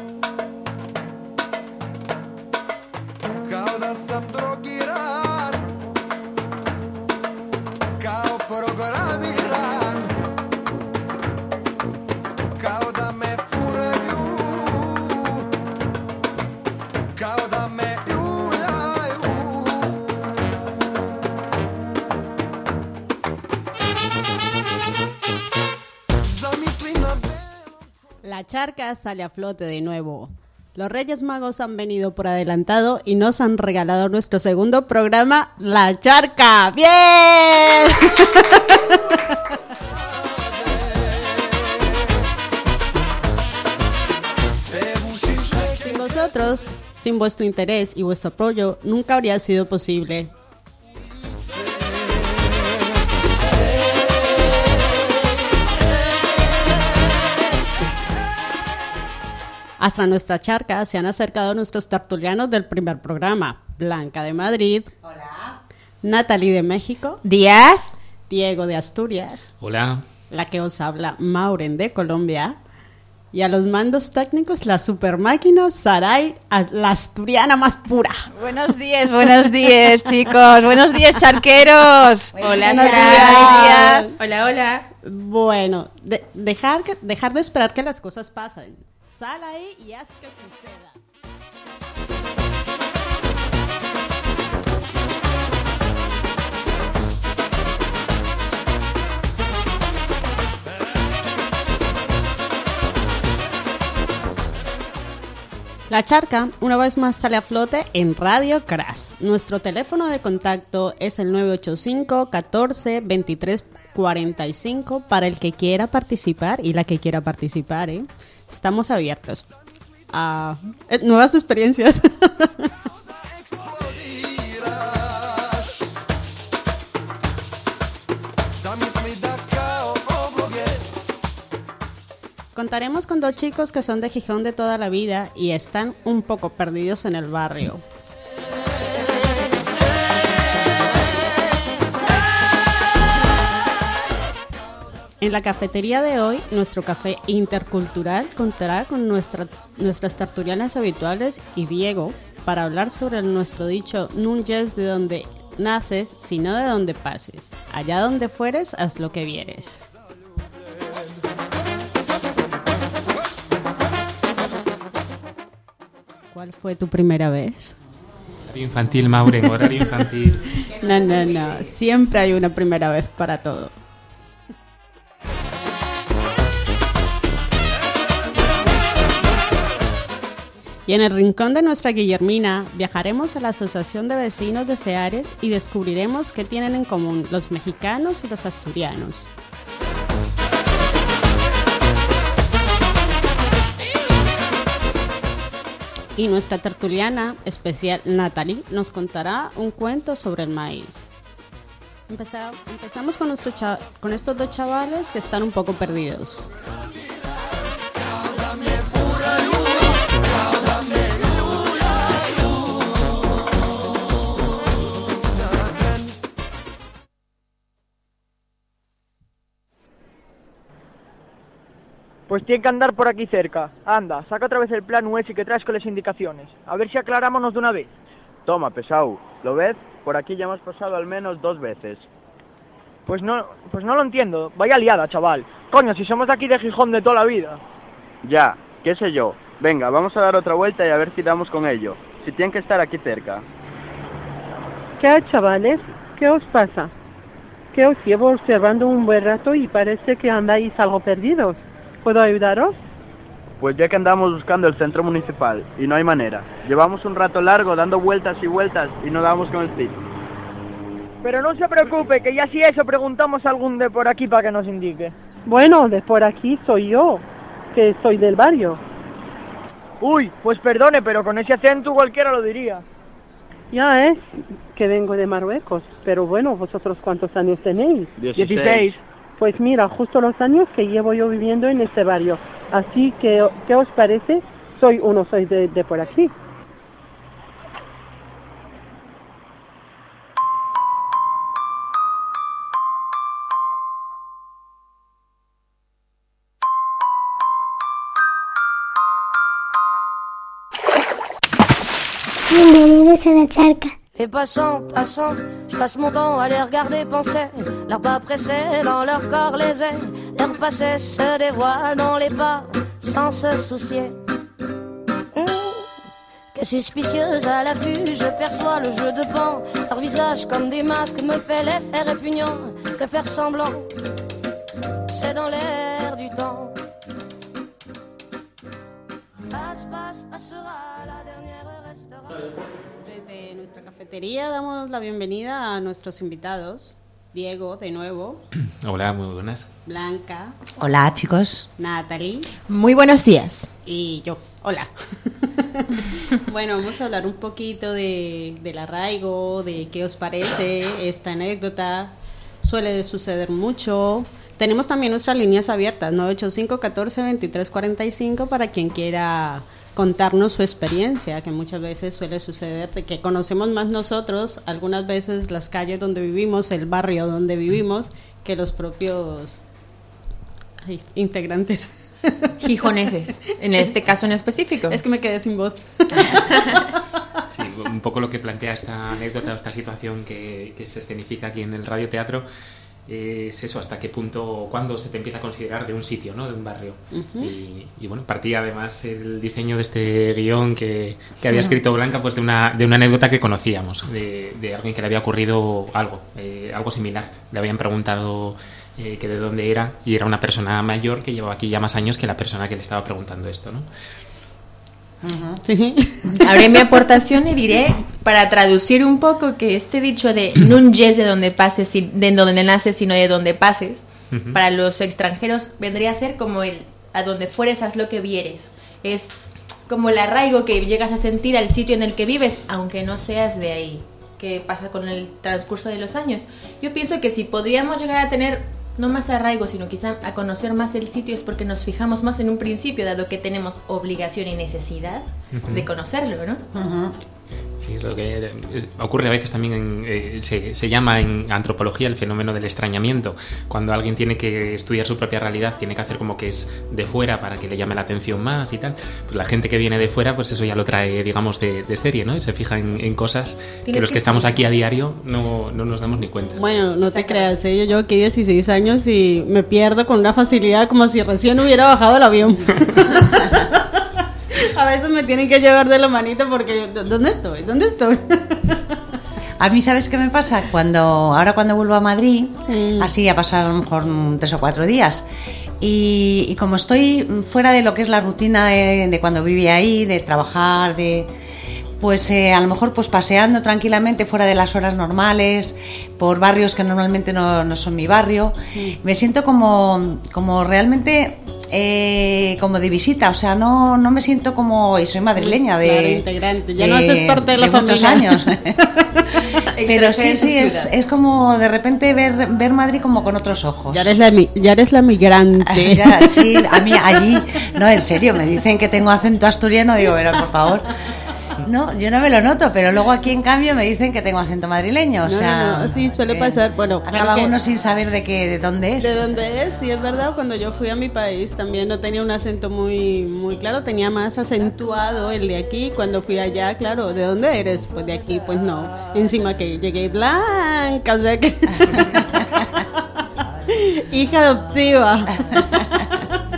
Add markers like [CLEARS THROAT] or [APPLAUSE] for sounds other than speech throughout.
Música charca sale a flote de nuevo. Los Reyes Magos han venido por adelantado y nos han regalado nuestro segundo programa, La Charca. ¡Bien! [LAUGHS] Sin vosotros, sin vuestro interés y vuestro apoyo, nunca habría sido posible. Hasta nuestra charca se han acercado nuestros tertulianos del primer programa. Blanca de Madrid. Hola. Natalie de México. Díaz. Diego de Asturias. Hola. La que os habla, Mauren de Colombia. Y a los mandos técnicos, la super máquina Saray, a- la asturiana más pura. Buenos días, buenos días, [LAUGHS] chicos. Buenos días, charqueros. Hola, Buenos Saray. días. Hola, hola. Bueno, de- dejar, que- dejar de esperar que las cosas pasen. Sal ahí y haz que suceda. La charca una vez más sale a flote en Radio Crash. Nuestro teléfono de contacto es el 985 14 23 45 para el que quiera participar y la que quiera participar. ¿eh? Estamos abiertos a eh, nuevas experiencias. [LAUGHS] Contaremos con dos chicos que son de Gijón de toda la vida y están un poco perdidos en el barrio. En la cafetería de hoy, nuestro café intercultural contará con nuestra- nuestras tertulianas habituales y Diego para hablar sobre nuestro dicho Núñez de donde naces, sino de donde pases. Allá donde fueres, haz lo que vieres. ¿Cuál fue tu primera vez? Horario infantil, Mauren, horario infantil. [LAUGHS] No, no, no. Siempre hay una primera vez para todo. Y en el rincón de nuestra Guillermina viajaremos a la Asociación de Vecinos de Seares y descubriremos qué tienen en común los mexicanos y los asturianos. Y nuestra tertuliana especial Natalie nos contará un cuento sobre el maíz. Empeza- empezamos con estos dos chavales que están un poco perdidos. Pues tiene que andar por aquí cerca. Anda, saca otra vez el plan US y que traes con las indicaciones. A ver si aclarámonos de una vez. Toma, pesado. ¿Lo ves? Por aquí ya hemos pasado al menos dos veces. Pues no, pues no lo entiendo. Vaya liada, chaval. Coño, si somos de aquí de Gijón de toda la vida. Ya, qué sé yo. Venga, vamos a dar otra vuelta y a ver si damos con ello. Si tienen que estar aquí cerca. ¿Qué hay, chavales? ¿Qué os pasa? Que os llevo observando un buen rato y parece que andáis algo perdidos. ¿Puedo ayudaros? Pues ya que andamos buscando el centro municipal y no hay manera. Llevamos un rato largo dando vueltas y vueltas y no damos con el sitio. Pero no se preocupe, que ya si eso preguntamos a algún de por aquí para que nos indique. Bueno, de por aquí soy yo, que soy del barrio. Uy, pues perdone, pero con ese acento cualquiera lo diría. Ya es que vengo de Marruecos, pero bueno, vosotros cuántos años tenéis? 16. Pues mira, justo los años que llevo yo viviendo en este barrio. Así que, ¿qué os parece? Soy uno, soy de, de por aquí. Bienvenidos a la charca. Et passant, passant, je passe mon temps à les regarder penser. Leurs pas pressés dans leur corps les ailes. Leur passé se dévoile dans les pas sans se soucier. Que suspicieuse à l'affût, je perçois le jeu de pan. Leur visage comme des masques me fait l'effet répugnant. Que faire semblant, c'est dans l'air du temps. Passe, passe, passera, la dernière restera. Desde nuestra cafetería damos la bienvenida a nuestros invitados. Diego, de nuevo, [CLEARS THROAT] Hola, muy buenas. Blanca, Hola chicos. Natalie Muy buenos días. y yo. Hola. [LAUGHS] bueno, vamos a hablar un poquito de, del arraigo, de qué os parece esta anécdota. Suele suceder mucho. Tenemos también nuestras líneas abiertas, 985 14 23 45 para quien quiera contarnos su experiencia, que muchas veces suele suceder, de que conocemos más nosotros, algunas veces las calles donde vivimos, el barrio donde vivimos, que los propios ay, integrantes. [LAUGHS] Gijoneses, en este caso en específico. Es que me quedé sin voz. [LAUGHS] Sí, un poco lo que plantea esta anécdota, esta situación que, que se escenifica aquí en el radioteatro eh, es eso, hasta qué punto o cuándo se te empieza a considerar de un sitio, ¿no? de un barrio. Y, y bueno, partía además el diseño de este guion que, que había escrito Blanca pues de una, de una anécdota que conocíamos, de, de alguien que le había ocurrido algo, eh, algo similar. Le habían preguntado eh, que de dónde era y era una persona mayor que llevaba aquí ya más años que la persona que le estaba preguntando esto, ¿no? Sí. [LAUGHS] Haré mi aportación y diré, para traducir un poco, que este dicho de [CLEARS THROAT] nun yes de donde pases, de donde naces, sino de donde pases, Ujú. para los extranjeros vendría a ser como el a donde fueres, haz lo que vieres. Es como el arraigo que llegas a sentir al sitio en el que vives, aunque no seas de ahí. ¿Qué pasa con el transcurso de los años? Yo pienso que si podríamos llegar a tener no más arraigo, sino quizá a conocer más el sitio es porque nos fijamos más en un principio, dado que tenemos obligación y necesidad de conocerlo, ¿no? Sí, lo que ocurre a veces también, en, eh, se, se llama en antropología el fenómeno del extrañamiento. Cuando alguien tiene que estudiar su propia realidad, tiene que hacer como que es de fuera para que le llame la atención más y tal. Pues la gente que viene de fuera, pues eso ya lo trae, digamos, de, de serie, ¿no? Y se fija en, en cosas que los que que estamos aquí a diario no, no nos damos ni cuenta. Bueno, no te creas, ¿eh? yo llevo aquí 16 años y me pierdo con una facilidad como si recién hubiera bajado el avión. [LAUGHS] A veces me tienen que llevar de la manita porque ¿dónde estoy? ¿Dónde estoy? A mí, ¿sabes qué me pasa? Cuando ahora cuando vuelvo a Madrid, Mm. así a pasar a lo mejor mm, tres o cuatro días, y, y como estoy mm, fuera de lo que es la rutina de, de cuando vivía ahí, de trabajar, de pues eh, a lo mejor pues paseando tranquilamente fuera de las horas normales, por barrios que normalmente no, no son mi barrio, me siento como, como realmente eh, como de visita, o sea, no, no me siento como, y soy madrileña de... Claro, integrante, ya no haces parte de la muchos familia. años. [LAUGHS] [LAUGHS] Pero sí, sí, es, es como de repente ver, ver Madrid como con otros ojos. Ya eres la, ya eres la migrante. [LAUGHS] Ya, sí, a mí allí, no, en serio, me dicen que tengo acento asturiano, digo, pero por favor. No, yo no me lo noto, pero luego aquí en cambio me dicen que tengo acento madrileño, o No, sea... no, no, sí, suele eh, pasar, bueno, Acaba claro que- uno sin saber de qué, de dónde es. ¿De dónde es? Sí, es verdad. Cuando yo fui a mi país también no tenía un acento muy, muy claro, tenía más acentuado el de aquí. Cuando fui allá, claro, ¿de dónde eres? Pues de aquí, pues no. Encima que llegué blanca, o sea que. [LAUGHS] Hija adoptiva. [LAUGHS]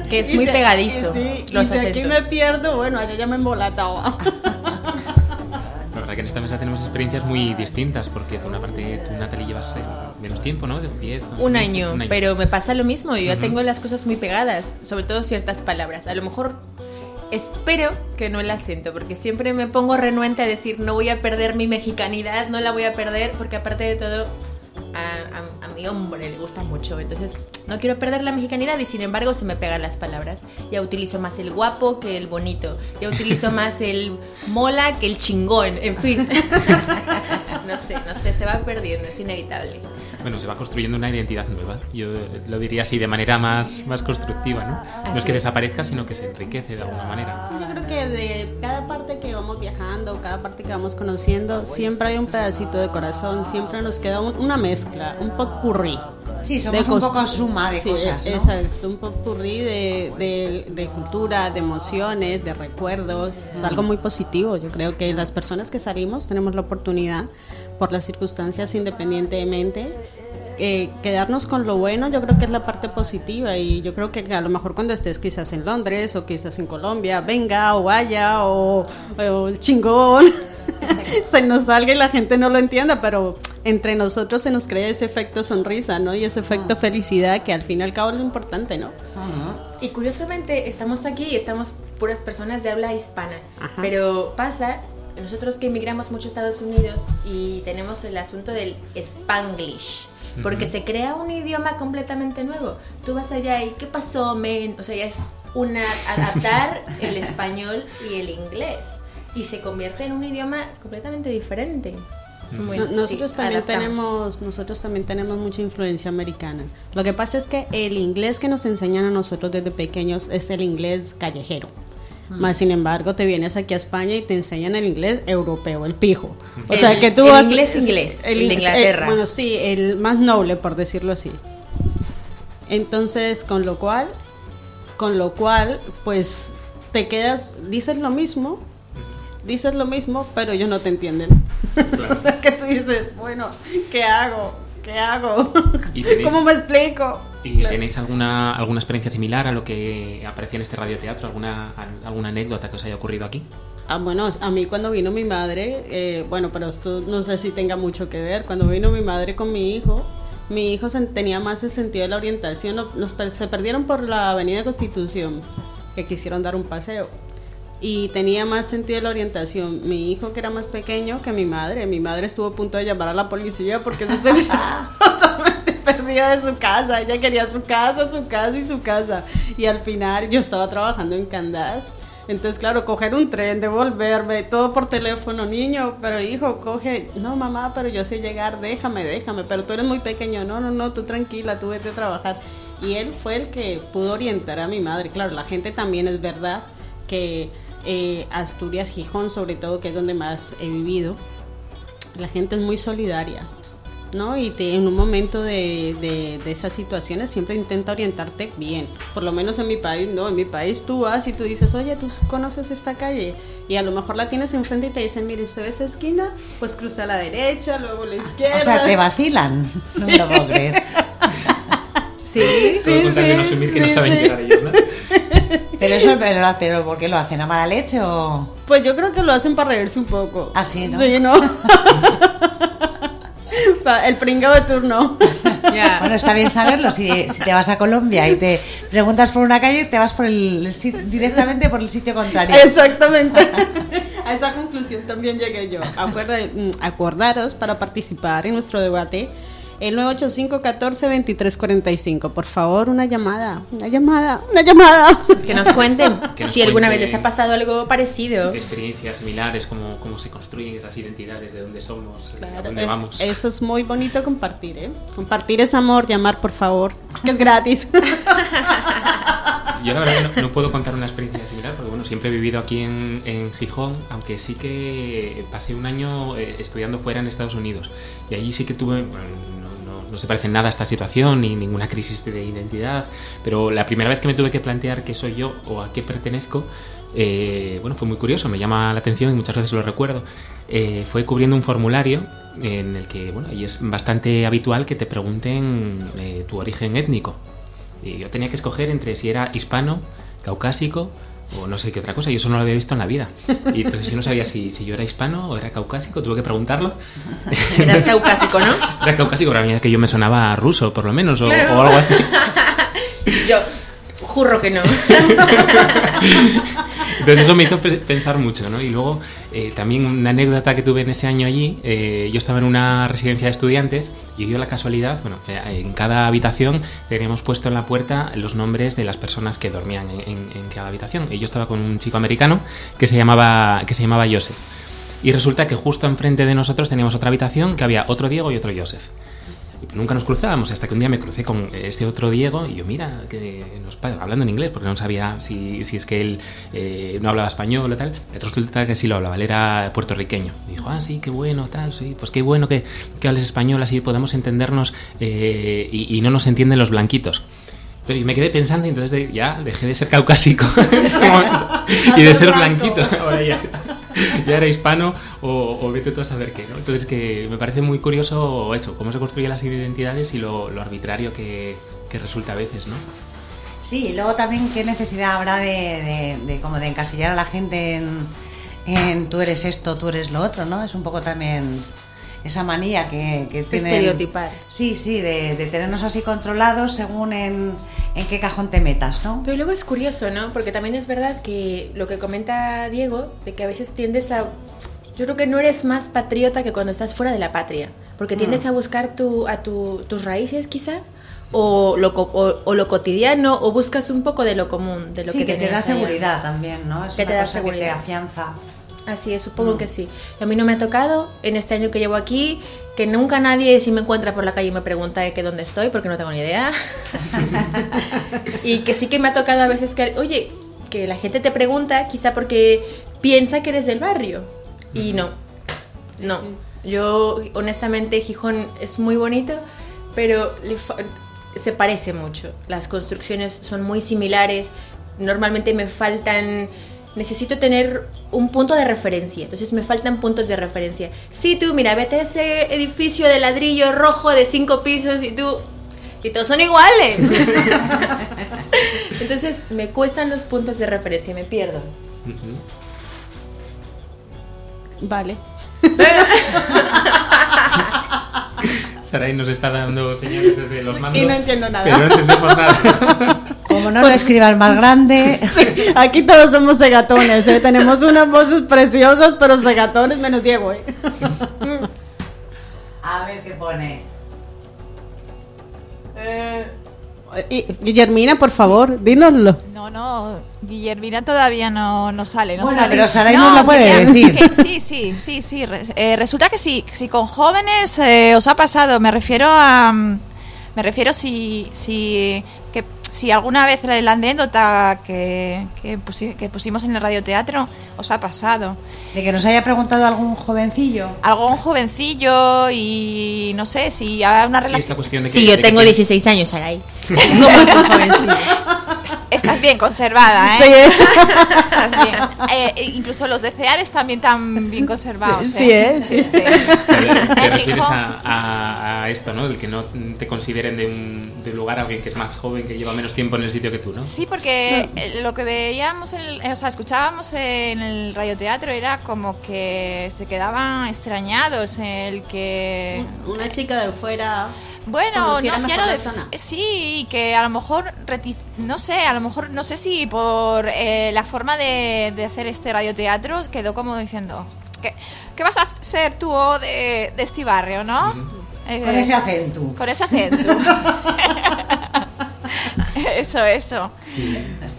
Que es Y muy pegadizo. y sí, y los si aquí me pierdo, bueno, allá ya me embolataba. [LAUGHS] La verdad que en esta mesa tenemos experiencias muy distintas, porque por una parte tú, Natalie, llevas eh, menos tiempo, ¿no? De 10, 11 Un año, un año. pero me pasa lo mismo. Yo ya tengo las cosas muy pegadas, sobre todo ciertas palabras. A lo mejor espero que no el acento, porque siempre me pongo renuente a decir no voy a perder mi mexicanidad, no la voy a perder, porque aparte de todo a mi hombre le gusta mucho. Entonces no quiero perder la mexicanidad y sin embargo se me pegan las palabras. Ya utilizo más el guapo que el bonito. Ya utilizo [LAUGHS] más el mola que el chingón. En fin. [LAUGHS] no sé, no sé, se va perdiendo, es inevitable. Bueno, se va construyendo una identidad nueva. Yo lo diría así de manera más, más constructiva, ¿no? No es que es. desaparezca, sino que se enriquece de alguna manera. Yo creo que de cada parte que vamos viajando, cada parte que vamos conociendo, siempre hay un pedacito de corazón, siempre nos queda un- una mezcla, un popurrí. Sí, somos un poco suma de Sí, cosas, ¿no? Exacto, un popurrí de, de, de cultura, de emociones, de recuerdos. Es algo muy positivo. Yo creo que las personas que salimos tenemos la oportunidad, por las circunstancias independientemente, eh, quedarnos con lo bueno, yo creo que es la parte positiva y yo creo que a lo mejor cuando estés quizás en Londres o quizás en Colombia, venga o vaya o, o chingón, [LAUGHS] se nos salga y la gente no lo entienda, pero entre nosotros se nos crea ese efecto sonrisa, ¿no? Y ese efecto felicidad que al fin y al cabo es lo importante, ¿no? Y curiosamente estamos aquí y estamos puras personas de habla hispana, Ajá. pero pasa, nosotros que emigramos mucho a Estados Unidos y tenemos el asunto del spanglish, porque se crea un idioma completamente nuevo. Tú vas allá y ¿qué pasó, men? O sea, ya es una adaptar [LAUGHS] el español y el inglés y se convierte en un idioma completamente diferente. No- nosotros sí, también adaptamos. tenemos nosotros también tenemos mucha influencia americana lo que pasa es que el inglés que nos enseñan a nosotros desde pequeños es el inglés callejero más sin embargo te vienes aquí a España y te enseñan el inglés europeo el pijo o El- sea que tú el vas inglés inglés, el de in- Inglaterra. bueno sí el más noble por decirlo así entonces con lo cual con lo cual pues te quedas dices lo mismo dices lo mismo pero ellos no te entienden Claro. [LAUGHS] que tú dices, bueno, ¿qué hago? ¿Qué hago? ¿Y [LAUGHS] ¿Cómo me explico? ¿Y Claro. tenéis alguna, alguna experiencia similar a lo que aparecía en este radioteatro? ¿Alguna, al- ¿Alguna anécdota que os haya ocurrido aquí? Ah, bueno, a mí cuando vino mi madre, eh, bueno, pero esto no sé si tenga mucho que ver, cuando vino mi madre con mi hijo, mi hijo tenía más el sentido de la orientación, no- nos se perdieron por la Avenida Constitución, que quisieron dar un paseo. Y tenía más sentido de la orientación. Mi hijo, que era más pequeño que mi madre, mi madre estuvo a punto de llamar a la policía porque se [LAUGHS] [LAUGHS] perdida de su casa. Ella quería su casa, su casa y su casa. Y al final yo estaba trabajando en Candás. Entonces, claro, coger un tren, devolverme, todo por teléfono, niño, pero hijo, coge, no mamá, pero yo sé llegar, déjame, déjame, pero tú eres muy pequeño, no, no, no, tú tranquila, tú vete a trabajar. Y él fue el que pudo orientar a mi madre. Claro, la gente también es verdad que eh, Asturias, Gijón, sobre todo, que es donde más he vivido, la gente es muy solidaria. ¿No? Y te- en un momento de, de- de esas situaciones siempre intenta orientarte bien. Por lo menos en mi país, no, en mi país tú vas y tú dices, oye, tú conoces esta calle y a lo mejor la tienes enfrente y te dicen, mire, usted ve esa esquina, pues cruza a la derecha, luego a la izquierda. O sea, te vacilan. [LAUGHS] No me lo puedo creer. Sí, tal de no asumir que no sí, saben sí. llegar ellos, ¿no? [LAUGHS] Pero eso es verdad, pero ¿por qué lo hacen? ¿A mala leche o...? Pues yo creo que lo hacen para reírse un poco. Ah, sí, ¿no? Sí, ¿no? [LAUGHS] [LAUGHS] El pringao de turno. [LAUGHS] Ya. Bueno, está bien saberlo. Si, si te vas a Colombia y te preguntas por una calle, te vas por el, directamente por el sitio contrario. Exactamente. [LAUGHS] A esa conclusión también llegué yo. Acuerda- mm, acordaros para participar en nuestro debate el 985-14-2345. Por favor, una llamada, una llamada, una llamada. [LAUGHS] Que nos cuenten Que nos si alguna vez les ha pasado algo parecido. Experiencias similares, cómo, cómo se construyen esas identidades, de dónde somos, a dónde Eh, vamos. Eso es muy bonito compartir, ¿eh? Compartir es amor, llamar, por favor, que es gratis. [LAUGHS] [LAUGHS] Yo la verdad que no, no puedo contar una experiencia similar porque bueno, siempre he vivido aquí en, en Gijón, aunque sí que pasé un año eh, estudiando fuera en Estados Unidos y allí sí que tuve, bueno, no, no- se parece nada a esta situación ni ninguna crisis de identidad, pero la primera vez que me tuve que plantear qué soy yo o a qué pertenezco, eh, bueno, fue muy curioso, me llama la atención y muchas veces lo recuerdo. Eh, fue cubriendo un formulario en el que, bueno, ahí es bastante habitual que te pregunten eh, tu origen étnico. Y yo tenía que escoger entre si era hispano, caucásico o no sé qué otra cosa. Yo eso no lo había visto en la vida. Y entonces yo no sabía si, si yo era hispano o era caucásico. Tuve que preguntarlo. [LAUGHS] Eras caucásico, ¿no? Era caucásico, pero a mí que yo me sonaba ruso, por lo menos, o, Claro. o algo así. [LAUGHS] Yo juro que no. [LAUGHS] Entonces eso me hizo pe- pensar mucho, ¿no? Y luego eh, también una anécdota que tuve en ese año allí, eh, yo estaba en una residencia de estudiantes y dio la casualidad, bueno, eh, en cada habitación teníamos puesto en la puerta los nombres de las personas que dormían en, en- en cada habitación. Y yo estaba con un chico americano que se llamaba, que se llamaba Joseph. Y resulta que justo enfrente de nosotros teníamos otra habitación que había otro Diego y otro Joseph. Y nunca nos cruzábamos hasta que un día me crucé con este otro Diego y yo, mira, que nos hablando en inglés, porque no sabía si, si es que él eh, no hablaba español o tal. Resulta que sí lo hablaba, él era puertorriqueño. Y dijo, ah, sí, qué bueno, tal, sí, pues qué bueno que, que hables español, así podemos entendernos eh, y, y no nos entienden los blanquitos. Pero y me quedé pensando y entonces de- ya dejé de ser caucásico [LAUGHS] en ese momento y de ser blanquito. [LAUGHS] Ahora ya, [LAUGHS] ya era hispano o, vete tú a saber qué, ¿no? Entonces que me parece muy curioso eso, cómo se construyen las identidades y lo, arbitrario que, que resulta a veces, ¿no? Sí, y luego también qué necesidad habrá de como de encasillar a la gente en, en tú eres esto, tú eres lo otro, ¿no? Es un poco también esa manía que, que tienen... Estereotipar. Sí, sí, de, de tenernos así controlados según en, en qué cajón te metas, ¿no? Pero luego es curioso, ¿no? Porque también es verdad que lo que comenta Diego, de que a veces tiendes a... Yo creo que no eres más patriota que cuando estás fuera de la patria, porque tiendes Mm. a buscar tu, a tu- tus raíces quizá, o lo, o, o lo cotidiano, o buscas un poco de lo común, de lo sí, que, que, te da allá. seguridad también, ¿no? Es Que una te da cosa que te seguridad. afianza. Así es, supongo que sí. A mí no me ha tocado en este año que llevo aquí que nunca nadie si me encuentra por la calle y me pregunta de que dónde estoy porque no tengo ni idea. [LAUGHS] y que sí que me ha tocado a veces que, oye, que la gente te pregunta quizá porque piensa que eres del barrio. Y no, no. Yo honestamente Gijón es muy bonito, pero se parece mucho. Las construcciones son muy similares. Normalmente me faltan necesito tener un punto de referencia. Entonces me faltan puntos de referencia. Sí, tú, mira, vete a ese edificio de ladrillo rojo de cinco pisos y tú... Y todos son iguales. [LAUGHS] Entonces me cuestan los puntos de referencia, me pierdo. Vale. [LAUGHS] Saray nos está dando señales desde los mandos. Y no entiendo nada. Pero no entendemos nada. [LAUGHS] Como no lo escribas más grande. [LAUGHS] Aquí todos somos segatones, ¿eh? Tenemos unas voces preciosas, pero segatones menos Diego, ¿eh? [LAUGHS] A ver qué pone. Y, Guillermina, por favor, dínoslo. No, no, Guillermina todavía no, no sale, no Bueno, sale. pero Saray nos lo puede decir. que sí, sí, sí, sí. eh, resulta que sí, si con jóvenes eh, os ha pasado, me refiero a... mm, Me refiero si, si, si alguna vez la, la anécdota que, que, pusi- que pusimos en el radioteatro os ha pasado. De que nos haya preguntado algún jovencillo. Algún jovencillo y no sé si hay una Sí, relación... que, Sí, yo de que tengo tienes- 16 años, Saray. [LAUGHS] No. Estás bien conservada, ¿eh? Sí. [LAUGHS] Estás bien. Eh, incluso los de Ceares también están bien conservados. Sí, ¿eh? sí, ¿eh? sí. Te, te refieres a, a- a esto, ¿no? El que no te consideren de un, de un lugar a alguien que es más joven, que lleva menos tiempo en el sitio que tú, ¿no? Sí, porque lo que veíamos, en el- o sea, escuchábamos en el radioteatro era como que se quedaban extrañados el que... Una chica de fuera. Bueno, no, ya sí, que a lo mejor, retic- no sé, a lo mejor, no sé si por eh, la forma de, de hacer este radioteatro quedó como diciendo, ¿qué, qué vas a ser tú oh, de, de este barrio, no? Eh, Con ese acento. Con ese acento. [LAUGHS] [LAUGHS] eso, eso.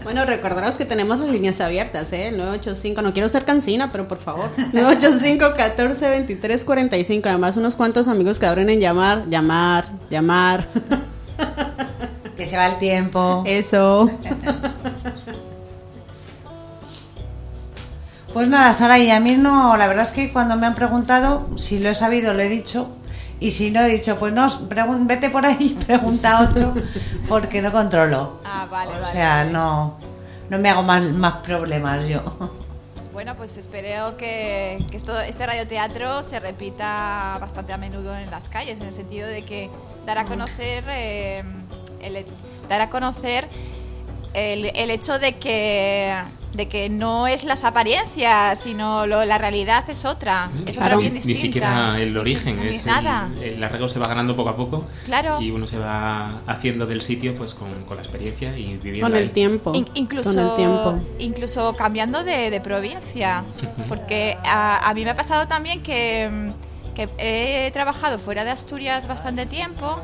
Bueno, recordaros que tenemos las líneas abiertas, ¿eh? El 985, no quiero ser cansina, pero por favor. 985 14 23 45. Además, unos cuantos amigos quedaron en llamar, llamar, llamar. [LAUGHS] Que se va el tiempo. Eso. Pues nada, Sara, y a mí no, la verdad es que cuando me han preguntado, si lo he sabido, lo he dicho. Y si no he dicho, pues no, vete por ahí y [LAUGHS] pregunta a otro, porque no controlo. Ah, vale, O vale. sea, no, no me hago más, más problemas yo. Bueno, pues espero que, que esto, este radioteatro se repita bastante a menudo en las calles, en el sentido de que dar a conocer, eh, el, dar a conocer el, el hecho de que, de que no es las apariencias, sino lo- la realidad es otra, es otra Claro. bien Ni distinta. siquiera el Ni origen, ni es nada. el, el arraigo se va ganando poco a poco Claro. y uno se va haciendo del sitio pues con, con la experiencia y viviendo Con el ahí. tiempo. In- incluso, Con el tiempo. incluso cambiando de, de provincia, [LAUGHS] porque a, a mí me ha pasado también que, que he trabajado fuera de Asturias bastante tiempo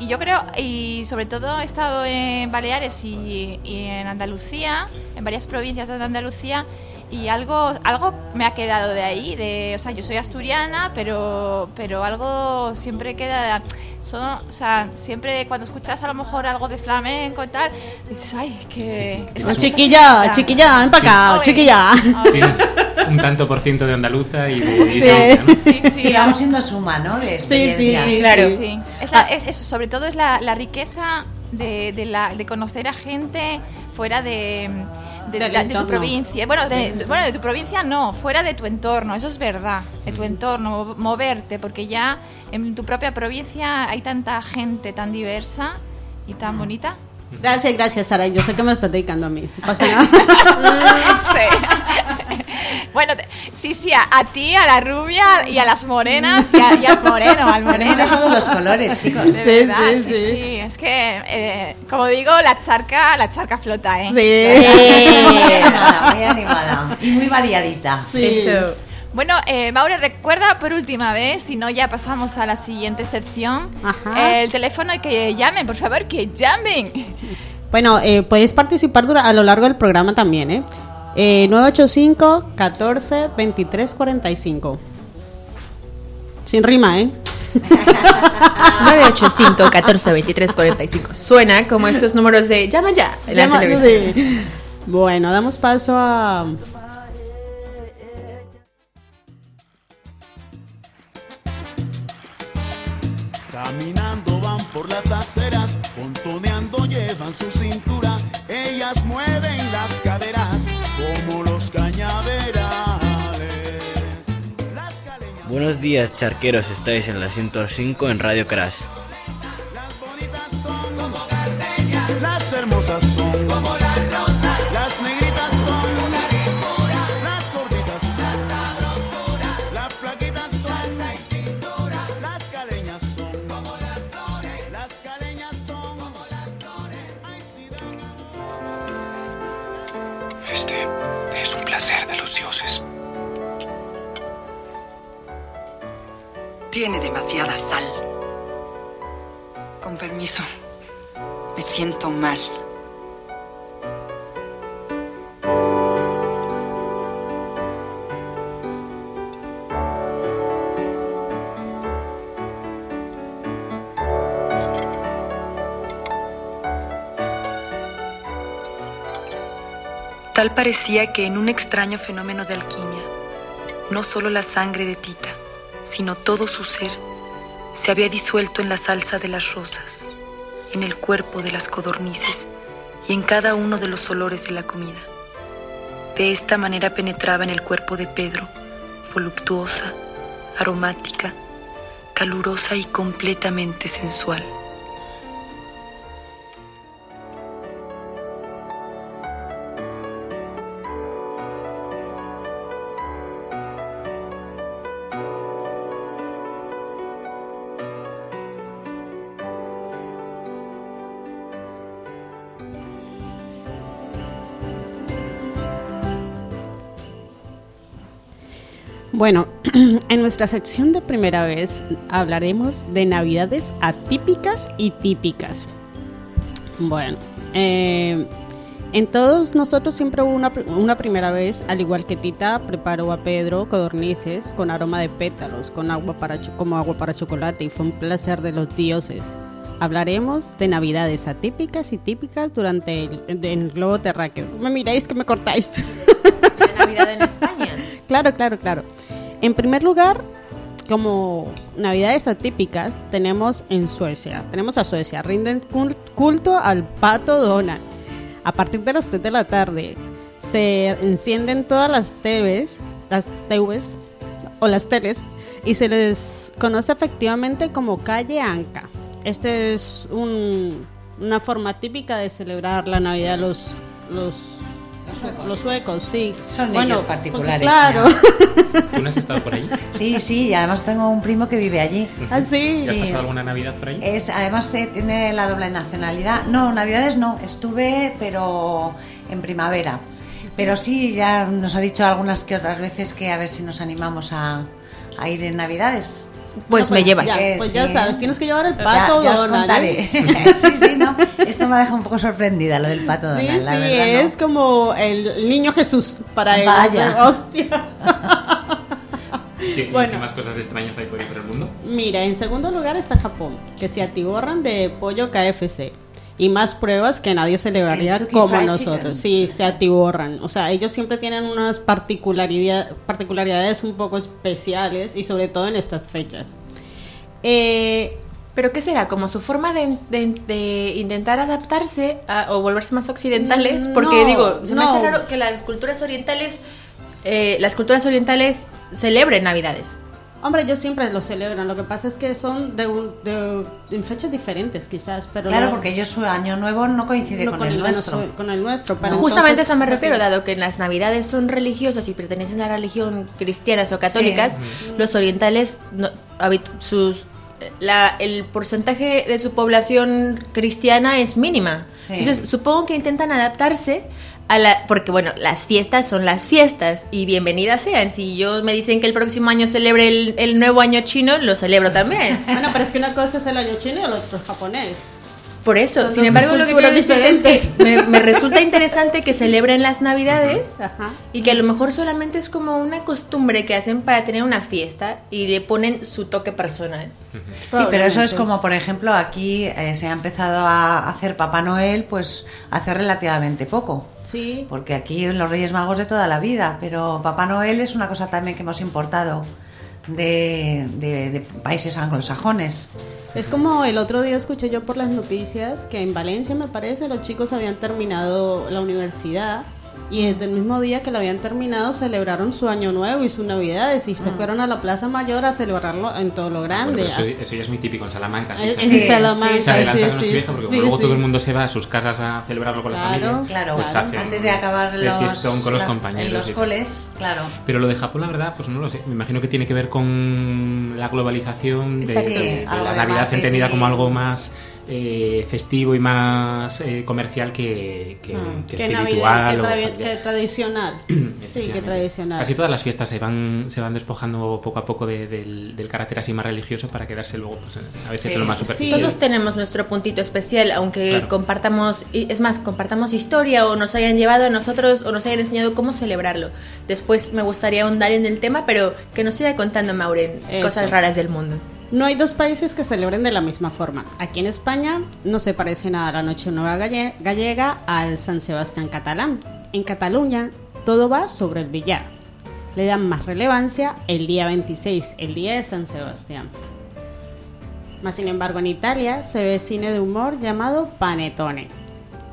y yo creo, y sobre todo he estado en Baleares y, y en Andalucía, en varias provincias de Andalucía, y algo algo me ha quedado de ahí de o sea yo soy asturiana pero pero algo siempre queda son, o sea siempre cuando escuchas a lo mejor algo de flamenco y tal dices ay que chiquilla, chiquilla, ven para acá, Ole. chiquilla. Tienes un tanto por ciento de andaluza y de, y Sí. Sí, sí, Sí, vamos siendo suma, ¿no? De experiencia. sí, Claro. Sí, sí. Es, la- es eso, sobre todo es la, la riqueza de, de la- de conocer a gente fuera de, de, Del de- de tu provincia. Bueno de, de- bueno, de tu provincia no, fuera de tu entorno, eso es verdad, de tu entorno, mo- moverte, porque ya en tu propia provincia hay tanta gente tan diversa y tan bonita. Gracias, gracias, Sara. Yo sé que me lo estás dedicando a mí. No pasa [LAUGHS] nada. Sí. [LAUGHS] Bueno, te- sí, sí, a, a ti, a la rubia y a las morenas y, a- y al moreno, al moreno. todos los colores, chicos. De Sí, verdad, sí, sí, sí. sí. Es que, eh, como digo, la charca, la charca flota, ¿eh? Muy Sí. animada, muy animada. Y muy variadita. Sí. Bueno, eh, Maure, recuerda por última vez, si no ya pasamos a la siguiente sección, Ajá. el teléfono y que llamen, por favor, que llamen. Bueno, eh, puedes participar dura- a lo largo del programa también, ¿eh? Eh, 985 14 23 45. Sin rima, ¿eh? 985 14 23 45. Suena como estos números de llama ya en la Llama- televisión. sí. Bueno, damos paso a. Caminando van por las aceras, contoneando llevan su cintura, ellas mueven las Buenos días, charqueros. Estáis en la 105 en Radio Crash. las bonitas son como las hermosas son Tiene demasiada sal. Con permiso, me siento mal. Tal parecía que en un extraño fenómeno de alquimia, no solo la sangre de Tita, sino todo su ser, se había disuelto en la salsa de las rosas, en el cuerpo de las codornices y en cada uno de los olores de la comida. De esta manera penetraba en el cuerpo de Pedro, voluptuosa, aromática, calurosa y completamente sensual. Bueno, [CLEARS THROAT] en nuestra sección de primera vez hablaremos de navidades atípicas y típicas. Bueno, eh, en todos nosotros siempre hubo una, una primera vez, al igual que Tita preparó a Pedro codornices con aroma de pétalos, con agua para como agua para chocolate y fue un placer de los dioses. Hablaremos de navidades atípicas y típicas durante el, el globo terráqueo. Me miráis que me cortáis. La Navidad en España. [LAUGHS] Claro, claro, claro. En primer lugar, como navidades atípicas, tenemos en Suecia. Tenemos a Suecia. Rinden cul- culto al pato Donald. A partir de las 3 de la tarde se encienden todas las TVs, las TVs o las teles y se les conoce efectivamente como calle Anca. Este es un- una forma típica de celebrar la Navidad los los suecos. los suecos, sí. Son Bueno, ellos particulares. Claro. [LAUGHS] ¿Tú no has estado por allí? Sí, sí, y además tengo un primo que vive allí. ¿Ah, sí? ¿Te has pasado alguna Navidad por allí? Es, además eh, tiene la doble nacionalidad. No, Navidades no, estuve, pero en primavera. Pero sí, ya nos ha dicho algunas que otras veces que a ver si nos animamos a, a ir en Navidades. Pues No, me llevas. Ya, Eh, pues ya sí. sabes, tienes que llevar el Ya- pato ya os Donald, contaré. ¿eh? [LAUGHS] sí, sí, no. Esto me ha dejado un poco sorprendida, lo del pato Sí, Donald, la sí, verdad. ¿no? es como el niño Jesús para ellos. Vaya. ¿eh? [LAUGHS] Hostia. ¿Qué, qué Bueno. más cosas extrañas hay por ahí por el mundo? Mira, en segundo lugar está Japón, que se atiborran de pollo KFC. Y más pruebas que nadie celebraría Kentucky como nosotros. Sí, se atiborran. O sea, ellos siempre tienen unas particularidad- particularidades un poco especiales y sobre todo en estas fechas. Eh, ¿Pero qué será? ¿Como su forma de, de- de intentar adaptarse a- o volverse más occidentales? Mm, Porque no, digo, se me hace no. raro que las culturas orientales, eh, las culturas orientales celebren Navidades. Hombre, ellos siempre lo celebran. Lo que pasa es que son de, un- de- en fechas diferentes quizás. pero Claro, no- porque ellos su año nuevo no coincide no con, el de nuestro. noso- con el nuestro. pero Justamente eso me refiero, dado que las navidades son religiosas y pertenecen a la religión cristianas o católicas, los orientales, no- habit- sus la, el porcentaje de su población cristiana es mínima. Sí. Entonces, supongo que intentan adaptarse a la... Porque, bueno, las fiestas son las fiestas y bienvenidas sean. Si yo me dicen que el próximo año celebre el, el nuevo año chino, lo celebro también. [LAUGHS] Bueno, pero es que una cosa es el año chino y el otro es japonés. Por eso, sin embargo, lo que quiero decir es que me, me resulta interesante que celebren las navidades Ajá. y que a lo mejor solamente es como una costumbre que hacen para tener una fiesta y le ponen su toque personal. Sí, pero eso es como, por ejemplo, aquí eh, se ha empezado a hacer Papá Noel, pues hace relativamente poco. Sí. Porque aquí los Reyes Magos de toda la vida, pero Papá Noel es una cosa también que hemos importado de, de- de países anglosajones. Es como el otro día escuché yo por las noticias que en Valencia, me parece, los chicos habían terminado la universidad y desde el mismo día que la habían terminado celebraron su año nuevo y su navidades y se fueron a la Plaza Mayor a celebrarlo en todo lo grande. eso, eso ya es muy típico en Salamanca. sí, En- se- en Salamanca, se adelanta sí, la sí, Nochevieja porque como sí, luego sí. todo el mundo se va a sus casas a celebrarlo con la Claro, familia. Claro, pues hacen antes de acabar los, fiestón con los las- compañeros. los coles, claro. Pero lo de Japón, la verdad, pues no lo sé. Me imagino que tiene que ver con la globalización de, la Navidad entendida como algo más eh, festivo y más eh, comercial que, que, Mm. que que, espiritual. Navidad, que, o tra- familiar. que tradicional. [CLEARS THROAT] sí, que tradicional. Casi todas las fiestas se van, se van despojando poco a poco de- del, del carácter así más religioso para quedarse luego pues, a veces Sí. en lo más superficial. Todos tenemos nuestro puntito especial, aunque Claro. compartamos, y es más, compartamos historia o nos hayan llevado a nosotros o nos hayan enseñado cómo celebrarlo. Después me gustaría ahondar en el tema, pero que nos siga contando Maureen Eso. cosas raras del mundo. No hay dos países que celebren de la misma forma. Aquí en España no se parece nada a la Noche Nueva galle- gallega al San Sebastián catalán. En Cataluña todo va sobre el billar. Le dan más relevancia el día 26, el día de San Sebastián. Más sin embargo en Italia se ve cine de humor llamado panettone.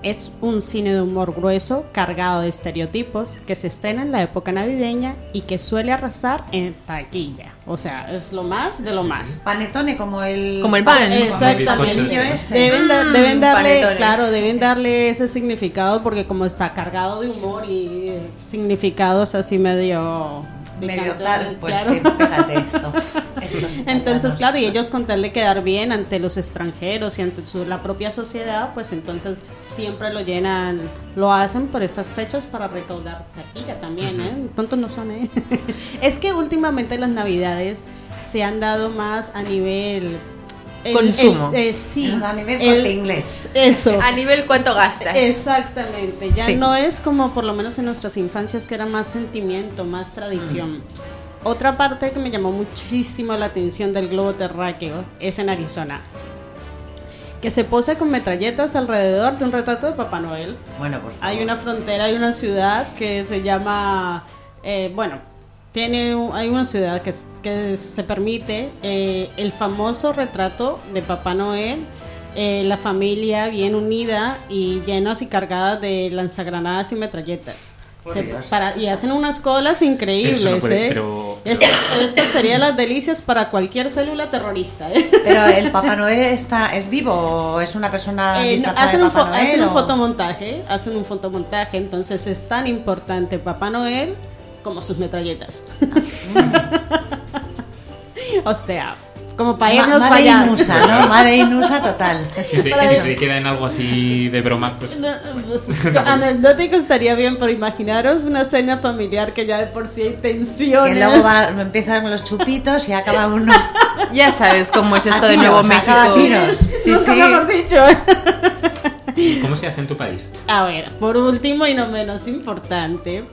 Es un cine de humor grueso, cargado de estereotipos, que se estrena en la época navideña y que suele arrasar en taquilla. O sea, es lo más de lo más. Panetone como el Como el pan. Exactamente. niño este. Deben, da- Mm, deben darle, claro, deben darle ese significado porque como está cargado de humor y significados así medio medio claro, pues claro. sí, fíjate esto. [LAUGHS] Entonces, claro, y ellos con tal de quedar bien ante los extranjeros y ante su- la propia sociedad, pues entonces siempre lo llenan, lo hacen por estas fechas para recaudar taquilla también, ¿eh? Tontos no son, ¿eh? [LAUGHS] es que últimamente las navidades se han dado más a nivel... el- Consumo. el- eh, sí. A nivel el- inglés. Eso. A nivel cuánto gastas. Exactamente, ya Sí. no es como por lo menos en nuestras infancias que era más sentimiento, más tradición. Otra parte que me llamó muchísimo la atención del globo terráqueo es en Arizona, que se posa con metralletas alrededor de un retrato de Papá Noel. Bueno, por favor. Hay una frontera, hay una ciudad que se llama, eh, bueno, tiene, un- hay una ciudad que, que se permite eh, el famoso retrato de Papá Noel, eh, la familia bien unida y llenos y cargadas de lanzagranadas y metralletas. Se- para- y hacen unas colas increíbles, no puede- ¿eh? pero- Esto, esto sería las delicias para cualquier célula terrorista, ¿eh? Pero el Papá Noel está es vivo o es una persona Eh, no, hacen, de un Papá Noel hacen un o- fotomontaje, hacen un fotomontaje, entonces es tan importante Papá Noel como sus metralletas. [LAUGHS] o sea, Como para Ma- irnos para Made allá. in USA, ¿no? Made in USA total. Si se, Para si se queda en algo así de broma, pues. No, pues, [LAUGHS] anecdótico estaría bien, pero imaginaros una cena familiar que ya de por sí hay tensiones. Que luego va- empiezan los chupitos y acaba uno. [LAUGHS] Ya sabes cómo es esto de Nuevo acaba México. tiros. Sí, Nunca sí. mejor dicho. ¿Cómo se hace en tu país? A ver, por último y no menos importante,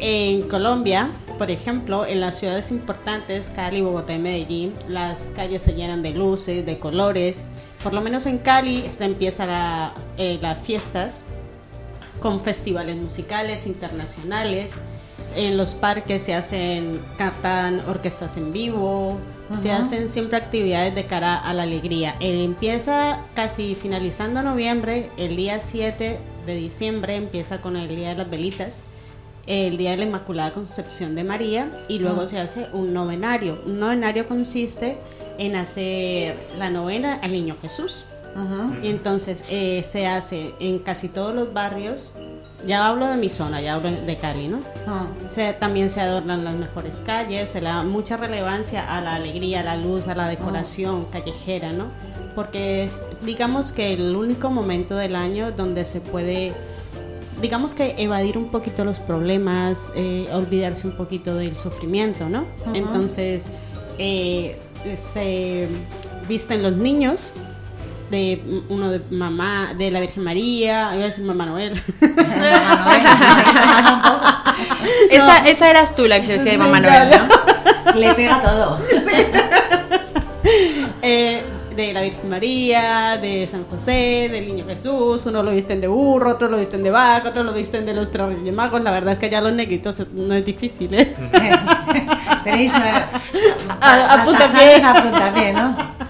en Colombia, por ejemplo, en las ciudades importantes, Cali, Bogotá y Medellín, las calles se llenan de luces, de colores. Por lo menos en Cali se empieza la, eh, las fiestas con festivales musicales internacionales. En los parques se hacen, cantan orquestas en vivo, se hacen siempre actividades de cara a la alegría. Eh, empieza casi finalizando noviembre, el día 7 de diciembre empieza con el Día de las Velitas, el Día de la Inmaculada Concepción de María y luego se hace un novenario. Un novenario consiste en hacer la novena al Niño Jesús. Y entonces eh, se hace en casi todos los barrios. Ya hablo de mi zona, ya hablo de Cali, ¿no? Se- también se adornan las mejores calles, se le da mucha relevancia a la alegría, a la luz, a la decoración callejera, ¿no? Porque es, digamos que el único momento del año donde se puede, digamos que evadir un poquito los problemas, eh, olvidarse un poquito del sufrimiento, ¿no? Entonces, eh, se visten los niños de uno de mamá de la Virgen María, iba a decir mamá Noel. [LAUGHS] Esa, esa eras tú la que decía de Mamá Sí, Noel, ¿no? Le pega todo. [LAUGHS] Eh, de la Virgen María, de San José, del Niño Jesús, uno lo visten de burro, otro lo visten de vaca, otro lo visten de los tres magos. La verdad es que ya los negritos no es difícil, ¿eh? [LAUGHS] Tenéis eh, A- puntapié, ¿no? [LAUGHS]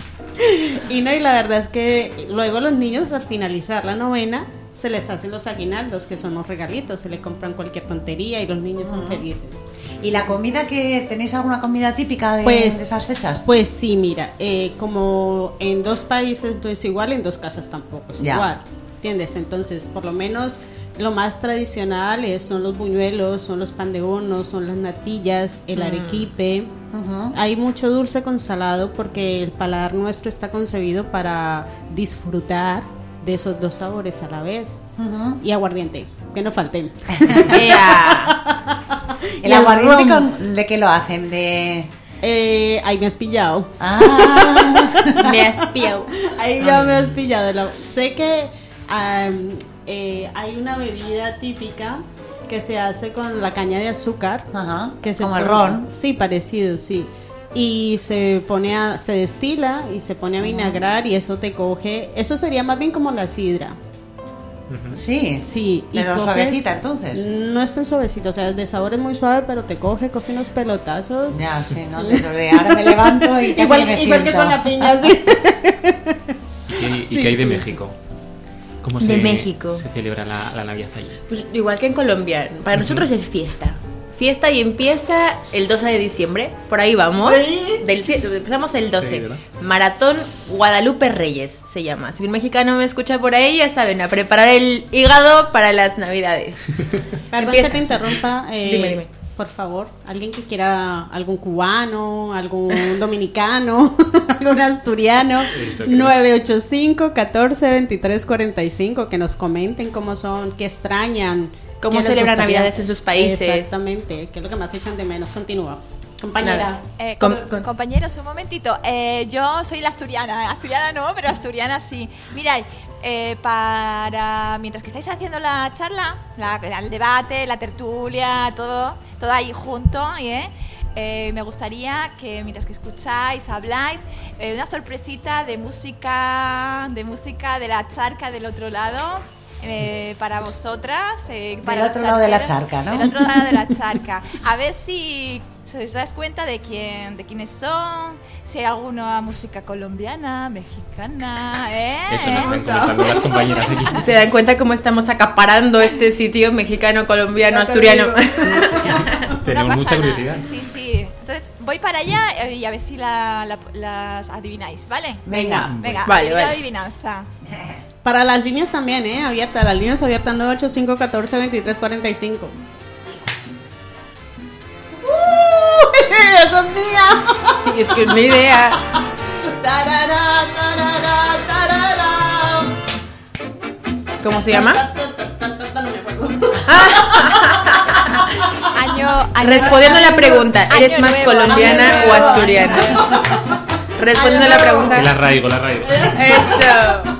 Y no, y la verdad es que luego los niños al finalizar la novena se les hacen los aguinaldos, que son los regalitos, se le compran cualquier tontería y los niños son felices. ¿Y la comida que tenéis alguna comida típica de, Pues, de esas fechas? Pues sí, mira, eh, como en dos países no es igual, en dos casas tampoco es Ya. igual. ¿Entiendes? Entonces, por lo menos lo más tradicional es- son los buñuelos, son los pan de bono, son las natillas, el Mm. arequipe. Ujú. Hay mucho dulce con salado porque el paladar nuestro está concebido para disfrutar de esos dos sabores a la vez. Ujú. Y aguardiente, que no falten. [LAUGHS] [LAUGHS] ¿El Y aguardiente con- de qué lo hacen? De... Eh, ahí me has pillado. Ah. [LAUGHS] Me has pillado. Ahí ya me has pillado. La- sé que eh, hay una bebida típica que se hace con la caña de azúcar. que se como el ron. Sí, parecido, sí. Y se pone a, se destila y se pone a vinagrar y eso te coge. Eso sería más bien como la sidra. Sí. Sí. y Pero coge- suavecita, entonces. No es tan suavecito, o sea, de sabor es muy suave, pero te coge, coge unos pelotazos. Ya, sí, ¿no? De de ahora me levanto y casi igual, me igual que con la piña, sí. [LAUGHS] ¿Y qué, y Sí, qué hay de sí. México? ¿Cómo De se, México. se celebra la, la Navidad allí? Pues igual que en Colombia, para nosotros es fiesta. Fiesta y empieza el 12 de diciembre, por ahí vamos. Del, sie- empezamos el 12. Sí, ¿verdad? Maratón Guadalupe Reyes se llama. Si un mexicano me escucha por ahí, ya saben, a preparar el hígado para las navidades. [LAUGHS] Perdón Empieza. que te interrumpa. eh, Dime, dime. Por favor, alguien que quiera, algún cubano, algún dominicano, [LAUGHS] algún asturiano, Eso creo. 985 14 23 45, que nos comenten cómo son, qué extrañan. Cómo celebran. Navidades en sus países. Exactamente, qué es lo que más echan de menos. Continúa. Compañera. Eh, Com- com- com- compañeros, un momentito. Eh, yo soy la asturiana. Asturiana no, pero asturiana sí. Mirad, eh, para mientras que estáis haciendo la charla, la- la- el debate, la tertulia, todo, todo ahí junto, ¿eh? Eh, me gustaría que mientras que escucháis, habláis, eh, una sorpresita de música, de música de la charca del otro lado. Eh, para vosotras, eh, para los otro lado de la charca, ¿no? Del otro lado de la [LAUGHS] charca. A ver si se os dais cuenta de quién, de quiénes son, si hay alguna música colombiana, mexicana, ¿eh? Eso nos van las compañeras de aquí. Se dan cuenta cómo estamos acaparando este sitio mexicano, colombiano, te asturiano. [LAUGHS] No Tenemos mucha curiosidad. Sí, sí. Entonces voy para allá eh, y a ver si la- la- las adivináis, ¿vale? Venga. Venga, Vale, vale. adivinanza. Para las líneas también, ¿eh? Abiertas, las líneas abiertas 985 14 23 45. ¡Uh! [LAUGHS] ¡Esa es mía! Sí, es que idea. Tarara, tarara, tarara. ¿Cómo se llama? [LAUGHS] Año, año Respondiendo a la pregunta, ¿eres más nuevo, colombiana o asturiana? Respondiendo a la pregunta. La arraigo, la arraigo. Eso.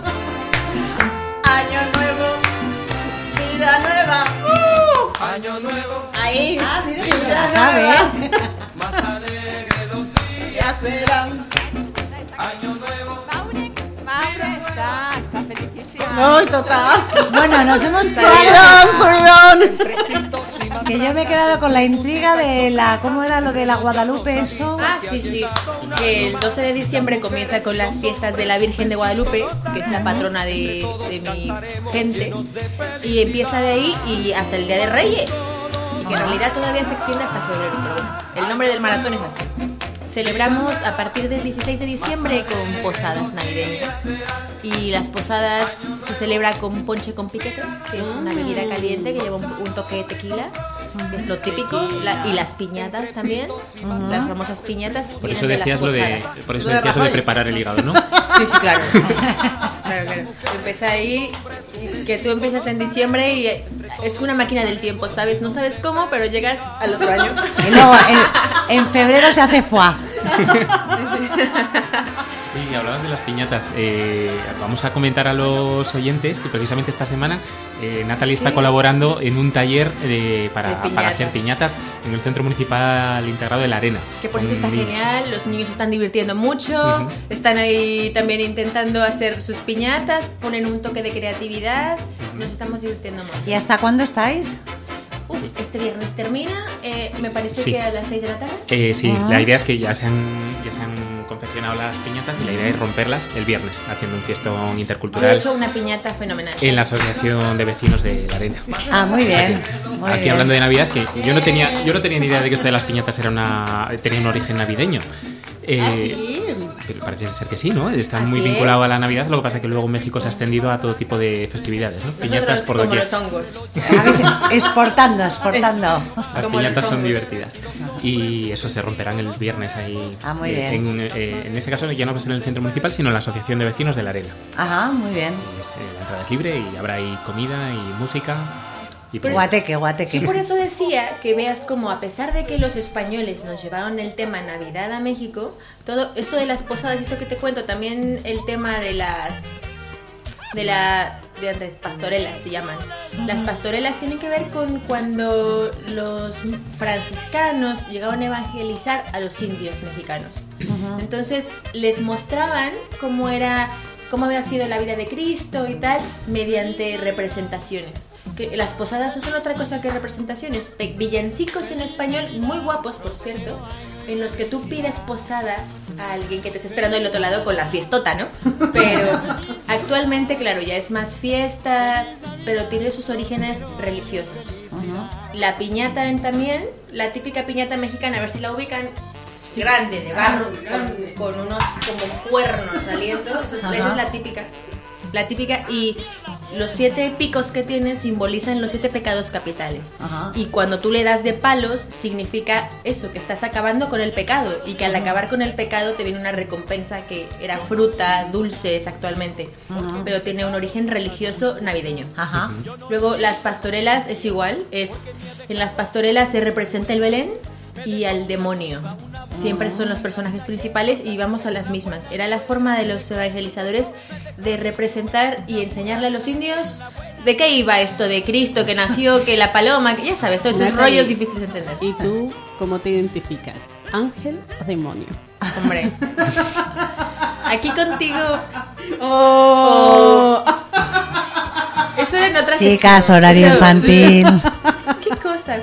La nueva. sabe, más alegre [LAUGHS] los días. Serán. Año nuevo, Maure, Maure está, está felicísima. No, total. Bueno, nos hemos subidón. Que yo me he quedado con la intriga de la. ¿Cómo era lo de la Guadalupe? Eso. Ah, sí, sí. Que el 12 de diciembre comienza con las fiestas de la Virgen de Guadalupe, que es la patrona de, de mi gente. Y empieza de ahí y hasta el Día de Reyes. Que en realidad todavía se extiende hasta febrero. Pero bueno, el nombre del maratón es así. Celebramos a partir del 16 de diciembre con posadas navideñas. Y las posadas se celebra con ponche con piquete, que es una bebida caliente que lleva un, un toque de tequila. que Es lo típico. La- y las piñatas también. Las famosas piñatas. Por eso vienen de decías lo de, por eso decías lo de preparar el hígado, ¿no? [LAUGHS] Sí, sí, claro. [LAUGHS] claro, ahí, que tú empiezas en diciembre y es una máquina del tiempo, ¿sabes? No sabes cómo, pero llegas al otro año. Y luego en, en febrero se hace foie. Sí, hablabas de las piñatas. Eh, vamos a comentar a los oyentes que precisamente esta semana eh, Natalie está Sí. colaborando en un taller de- para, De para hacer piñatas en el Centro Municipal Integrado de la Arena. Que por cierto está niños. genial, los niños se están divirtiendo mucho, Ujú. están ahí también intentando hacer sus piñatas, ponen un toque de creatividad, nos estamos divirtiendo mucho. ¿Y hasta cuándo estáis? Este viernes termina, eh, me parece Sí. que a las 6 de la tarde. Eh, sí, Ah. la idea es que ya se, han, ya se han confeccionado las piñatas y la idea es romperlas el viernes, haciendo un fiestón Hoy he intercultural hecho una piñata fenomenal. en la Asociación de Vecinos de la Arena. Ah, muy O sea bien. muy aquí bien. hablando de Navidad, que yo no tenía, yo no tenía ni idea de que esto de las piñatas era una, tenía un origen navideño. Eh, Ah, sí. Pero parece ser que sí, ¿no? Está Así muy vinculado es. a la Navidad, lo que pasa es que luego México se ha extendido a todo tipo de festividades, ¿no? Piñatas por como doquier. los hongos. Habéis- Exportando, exportando. Las como piñatas son divertidas. Y eso se romperán el viernes ahí. Ah, muy eh, bien. En, eh, en este caso ya no va a ser en el centro municipal, sino en la Asociación de Vecinos de la Arena. Ajá, muy bien. Este, la entrada es libre y habrá ahí comida y música. Y Pero- Guateque, Y guateque. por eso decía que veas como a pesar de que los españoles nos llevaron el tema Navidad a México, todo esto de las posadas, esto que te cuento, también el tema de las de la de Andrés pastorelas se llaman. Las pastorelas tienen que ver con cuando los franciscanos llegaban a evangelizar a los indios mexicanos. Entonces les mostraban cómo era, cómo había sido la vida de Cristo y tal, mediante representaciones. Que las posadas no son otra cosa que representaciones, villancicos en español, muy guapos por cierto, en los que tú pides posada a alguien que te está esperando del otro lado con la fiestota, ¿no? Pero actualmente, claro, ya es más fiesta, pero tiene sus orígenes religiosos. La piñata en también, la típica piñata mexicana, a ver si la ubican, grande, de barro, con, con unos como cuernos saliendo, esa es la típica. La típica, y los siete picos que tiene simbolizan los siete pecados capitales. Ajá. Y cuando tú le das de palos, significa eso, que estás acabando con el pecado. Y que al acabar con el pecado te viene una recompensa que era fruta, dulces actualmente. Ajá. Pero tiene un origen religioso navideño. Ajá. Luego las pastorelas es igual, es en las pastorelas se representa el Belén y al demonio. Siempre son los personajes principales y vamos a las mismas. Era la forma de los evangelizadores de representar y enseñarle a los indios de qué iba esto de Cristo que nació, que la paloma, que ya sabes, todos esos rollos difíciles de entender. ¿Y tú cómo te identificas? ¿Ángel o demonio? Hombre. Aquí contigo. Oh. Eso era en otra Chicas, sección. horario infantil.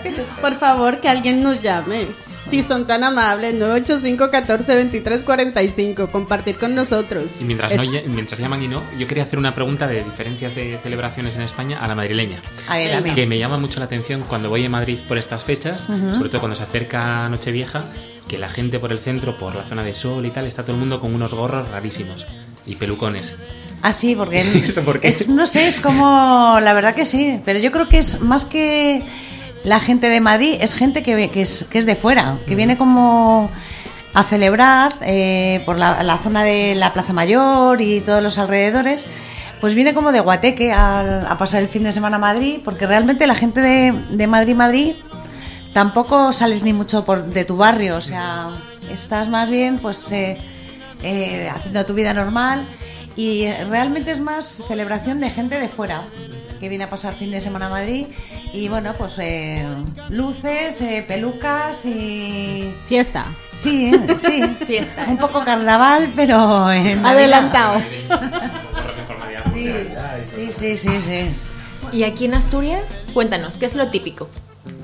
¿Qué cosas? ¿Qué? Por favor, que alguien nos llame. Si son tan amables, 985-14-23-45. Compartir con nosotros. Y mientras, Es- no, mientras llaman y no, yo quería hacer una pregunta de diferencias de celebraciones en España a la madrileña. A ver, a ver. Que me llama mucho la atención cuando voy a Madrid por estas fechas, Ujú. sobre todo cuando se acerca Nochevieja, que la gente por el centro, por la zona de sol y tal, está todo el mundo con unos gorros rarísimos y pelucones. Ah, sí, porque [LAUGHS] ¿Eso por qué? es, no sé, es como, la verdad que sí, pero yo creo que es más que la gente de Madrid, es gente que, ve- que, es, que es de fuera, que viene como a celebrar eh, por la, la zona de la Plaza Mayor y todos los alrededores, pues viene como de guateque a, a pasar el fin de semana a Madrid, porque realmente la gente de, de Madrid, Madrid, tampoco sales ni mucho por, de tu barrio, o sea, estás más bien pues eh, eh, haciendo tu vida normal y realmente es más celebración de gente de fuera que viene a pasar fin de semana a Madrid y bueno pues eh, luces, eh, pelucas y fiesta. Sí, [LAUGHS] sí, Fiesta. un poco carnaval pero en. Adelantado. Sí, sí, sí, sí. Y aquí en Asturias, cuéntanos, ¿qué es lo típico?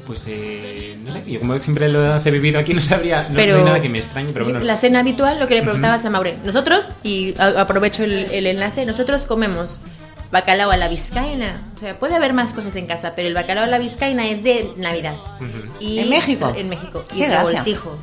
Pues eh, no sé, yo como siempre lo he vivido aquí no sabría, no, Pero- no hay nada que me extrañe, pero bueno. La cena habitual, lo que le preguntabas a Maureen. Nosotros, y aprovecho el, el enlace, nosotros comemos bacalao a la vizcaína. O sea, puede haber más cosas en casa, pero el bacalao a la vizcaína es de Navidad. Y ¿En México? En México. Y Qué gracia. revoltijo.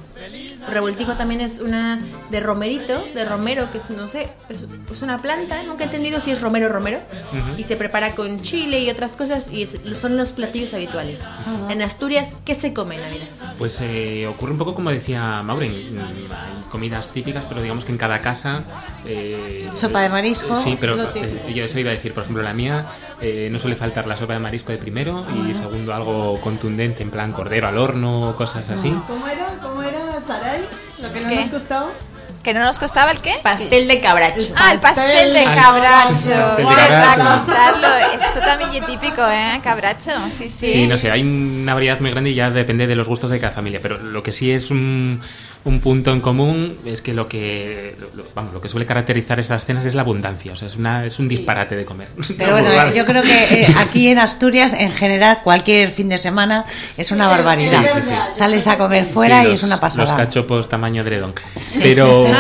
Revoltijo también es una de romerito, de romero, que es, no sé, es, es una planta, nunca he entendido si es romero romero, Ujú. y se prepara con chile y otras cosas, y es- son los platillos habituales. En Asturias, ¿qué se come en Navidad? Pues eh, ocurre un poco como decía Maureen, hay comidas típicas, pero digamos que en cada casa... eh, Sopa de marisco. Sí, pero eh, yo eso iba a decir, por ejemplo, la mía eh, no suele faltar la sopa de marisco de primero y segundo algo contundente, en plan cordero al horno, cosas así. ¿Cómo era? ¿Cómo era, Saray? Lo que no ¿Qué? nos costaba. ¿Que no nos costaba el qué? Pastel de cabracho. Ah, el pastel de cabracho. cabracho. contarlo. Esto también es típico, ¿eh? Cabracho. Sí, sí. Sí, no sé, hay una variedad muy grande y ya depende de los gustos de cada familia, pero lo que sí es un, un punto en común es que lo que lo, lo- vamos, lo que suele caracterizar estas cenas es la abundancia, o sea, es una es un disparate de comer. Pero [LAUGHS] bueno, Burrada. yo creo que eh, aquí en Asturias, en general, cualquier fin de semana es una barbaridad. Sí, sí, sí. Sales a comer fuera Sí, y es una pasada. Los cachopos tamaño dredón. Pero [LAUGHS]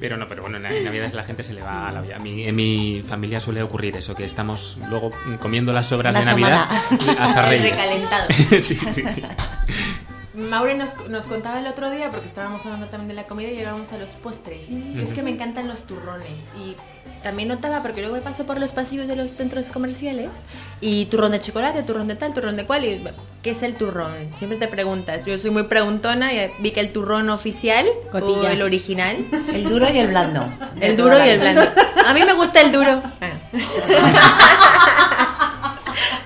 Pero no, pero bueno, en Navidades la gente se le va a la olla. A mí, en mi familia suele ocurrir eso, que estamos luego comiendo las sobras La de Navidad semana. hasta [LAUGHS] Reyes. recalentado. sí, sí, sí. Maure nos, nos contaba el otro día, porque estábamos hablando también de la comida y llegamos a los postres. Es que me encantan los turrones. Y también notaba, porque luego me paso por los pasillos de los centros comerciales, y turrón de chocolate, turrón de tal, turrón de cual, y ¿qué es el turrón? Siempre te preguntas. Yo soy muy preguntona y vi que el turrón oficial o Cotilla. el original. El duro y el blando. [LAUGHS] El duro y el blando. A mí me gusta el duro. [LAUGHS] [LAUGHS]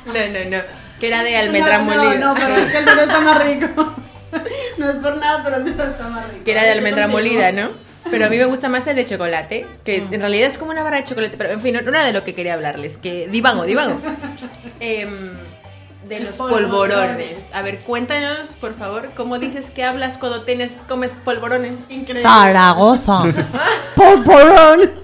No, no, no. Que era de almendra no, molida. No, no, pero es que el duro está más rico. [LAUGHS] No es por nada, pero el duro está más rico. que era de almendra molida, ¿no? Pero a mí me gusta más el de chocolate, que es- en realidad es como una barra de chocolate, pero en fin, no no era de lo que quería hablarles, que divago, divago. [LAUGHS] Em, de los Polvorones. polvorones. A ver, cuéntanos, por favor, cómo dices que hablas cuando tienes, comes polvorones. Increíble. Zaragoza. [LAUGHS] ¡Polvorón!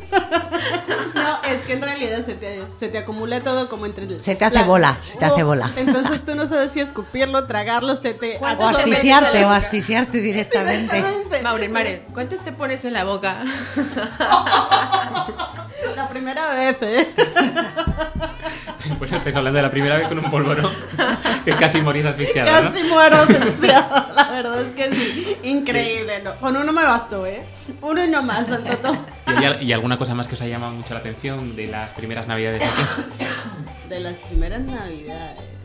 No, es que en realidad se te, se te acumula todo como entre el- Se te hace bola, se te hace bola. Entonces tú no sabes si escupirlo, tragarlo, se te... O ¿Cuánto te metes a asfixiarte, la o asfixiarte directamente. Directamente. Maureen, Mare, ¿cuántos te pones en la boca? [LAUGHS] La primera vez, ¿eh? [LAUGHS] [LAUGHS] Pues estáis hablando de la primera vez con un polvorón [LAUGHS] que casi morís asfixiado, ¿no? Casi muero asfixiado. [LAUGHS] La verdad es que sí. Increíble. ¿no? Con uno me bastó, ¿eh? Uno y no más, santo todo. ¿Y, y alguna cosa más que os ha llamado mucho la atención de las primeras navidades aquí? De las primeras navidades.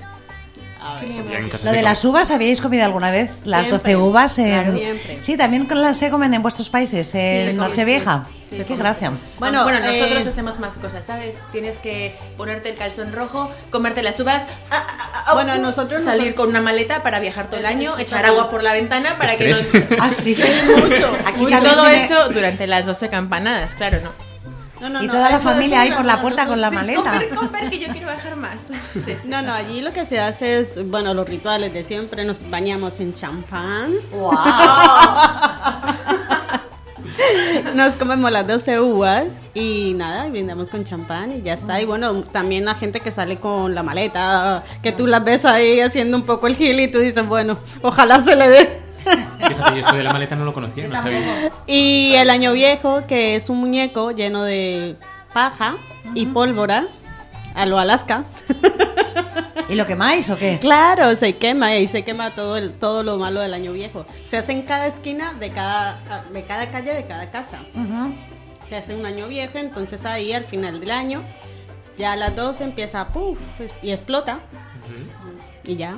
Lo de las uvas, ¿habíais comido alguna vez? Las Siempre. 12 uvas. en- Claro, siempre. Sí, también las se comen en vuestros países, en Nochevieja. sí. Sí, Qué gracia. Bueno, Bueno, nosotros eh, hacemos más cosas, ¿sabes? Tienes que ponerte el calzón rojo, comerte las uvas, ah, ah, ah, Bueno, uh, nosotros- salir nosotros- con una maleta para viajar todo el año, echar agua por la ventana para que no... Estrés. Ah, [LAUGHS] sí. mucho. Aquí y todo eso durante las 12 campanadas, claro, ¿no? No, no, Y toda la familia ahí por la puerta con la maleta. Comer, comer, que yo quiero bajar más. [LAUGHS] No, no, allí lo que se hace es, bueno, los rituales de siempre, nos bañamos en champán, [LAUGHS] nos comemos las 12 uvas y nada, y brindamos con champán y ya está. Y bueno, también la gente que sale con la maleta, que tú las ves ahí haciendo un poco el gil y tú dices, bueno, ojalá se le dé. Fíjate, yo esto de la maleta no lo conocía, no sabía. Y el año viejo, que es un muñeco lleno de paja y pólvora, a lo Alaska. ¿Y lo quemáis o qué? Claro, se quema y se quema todo el, todo lo malo del año viejo. Se hace en cada esquina de cada, de cada calle, de cada casa. Se hace un año viejo, entonces ahí al final del año, ya a las 12 empieza puff, y explota. Y ya.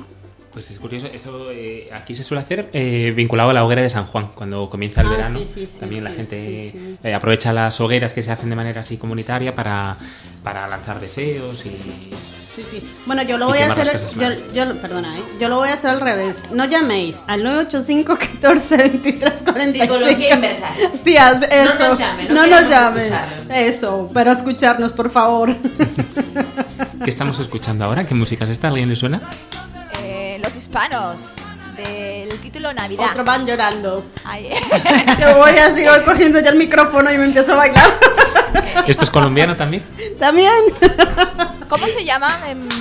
Pues es curioso, eso eh, aquí se suele hacer eh, vinculado a la hoguera de San Juan, cuando comienza el Ah, verano. sí, sí, sí, también la gente sí, sí. eh, aprovecha las hogueras que se hacen de manera así comunitaria para, para lanzar deseos y... Sí, sí. Bueno, yo lo voy a hacer. Yo, perdona, ¿eh? Yo lo voy a hacer al revés. No llaméis al 985 14 23 45. Psicología inversa. Sí, haz No eso. nos llamen, no no nos llamen. Eso, pero escucharnos, por favor. [LAUGHS] ¿Qué estamos escuchando ahora? ¿Qué música es esta? ¿Alguien le suena? Los hispanos, del título Navidad. Otro van llorando. Ay, [LAUGHS] Yo voy a seguir cogiendo ya el micrófono y me empiezo a bailar. [LAUGHS] ¿Esto es colombiano también? También. ¿Cómo se llama?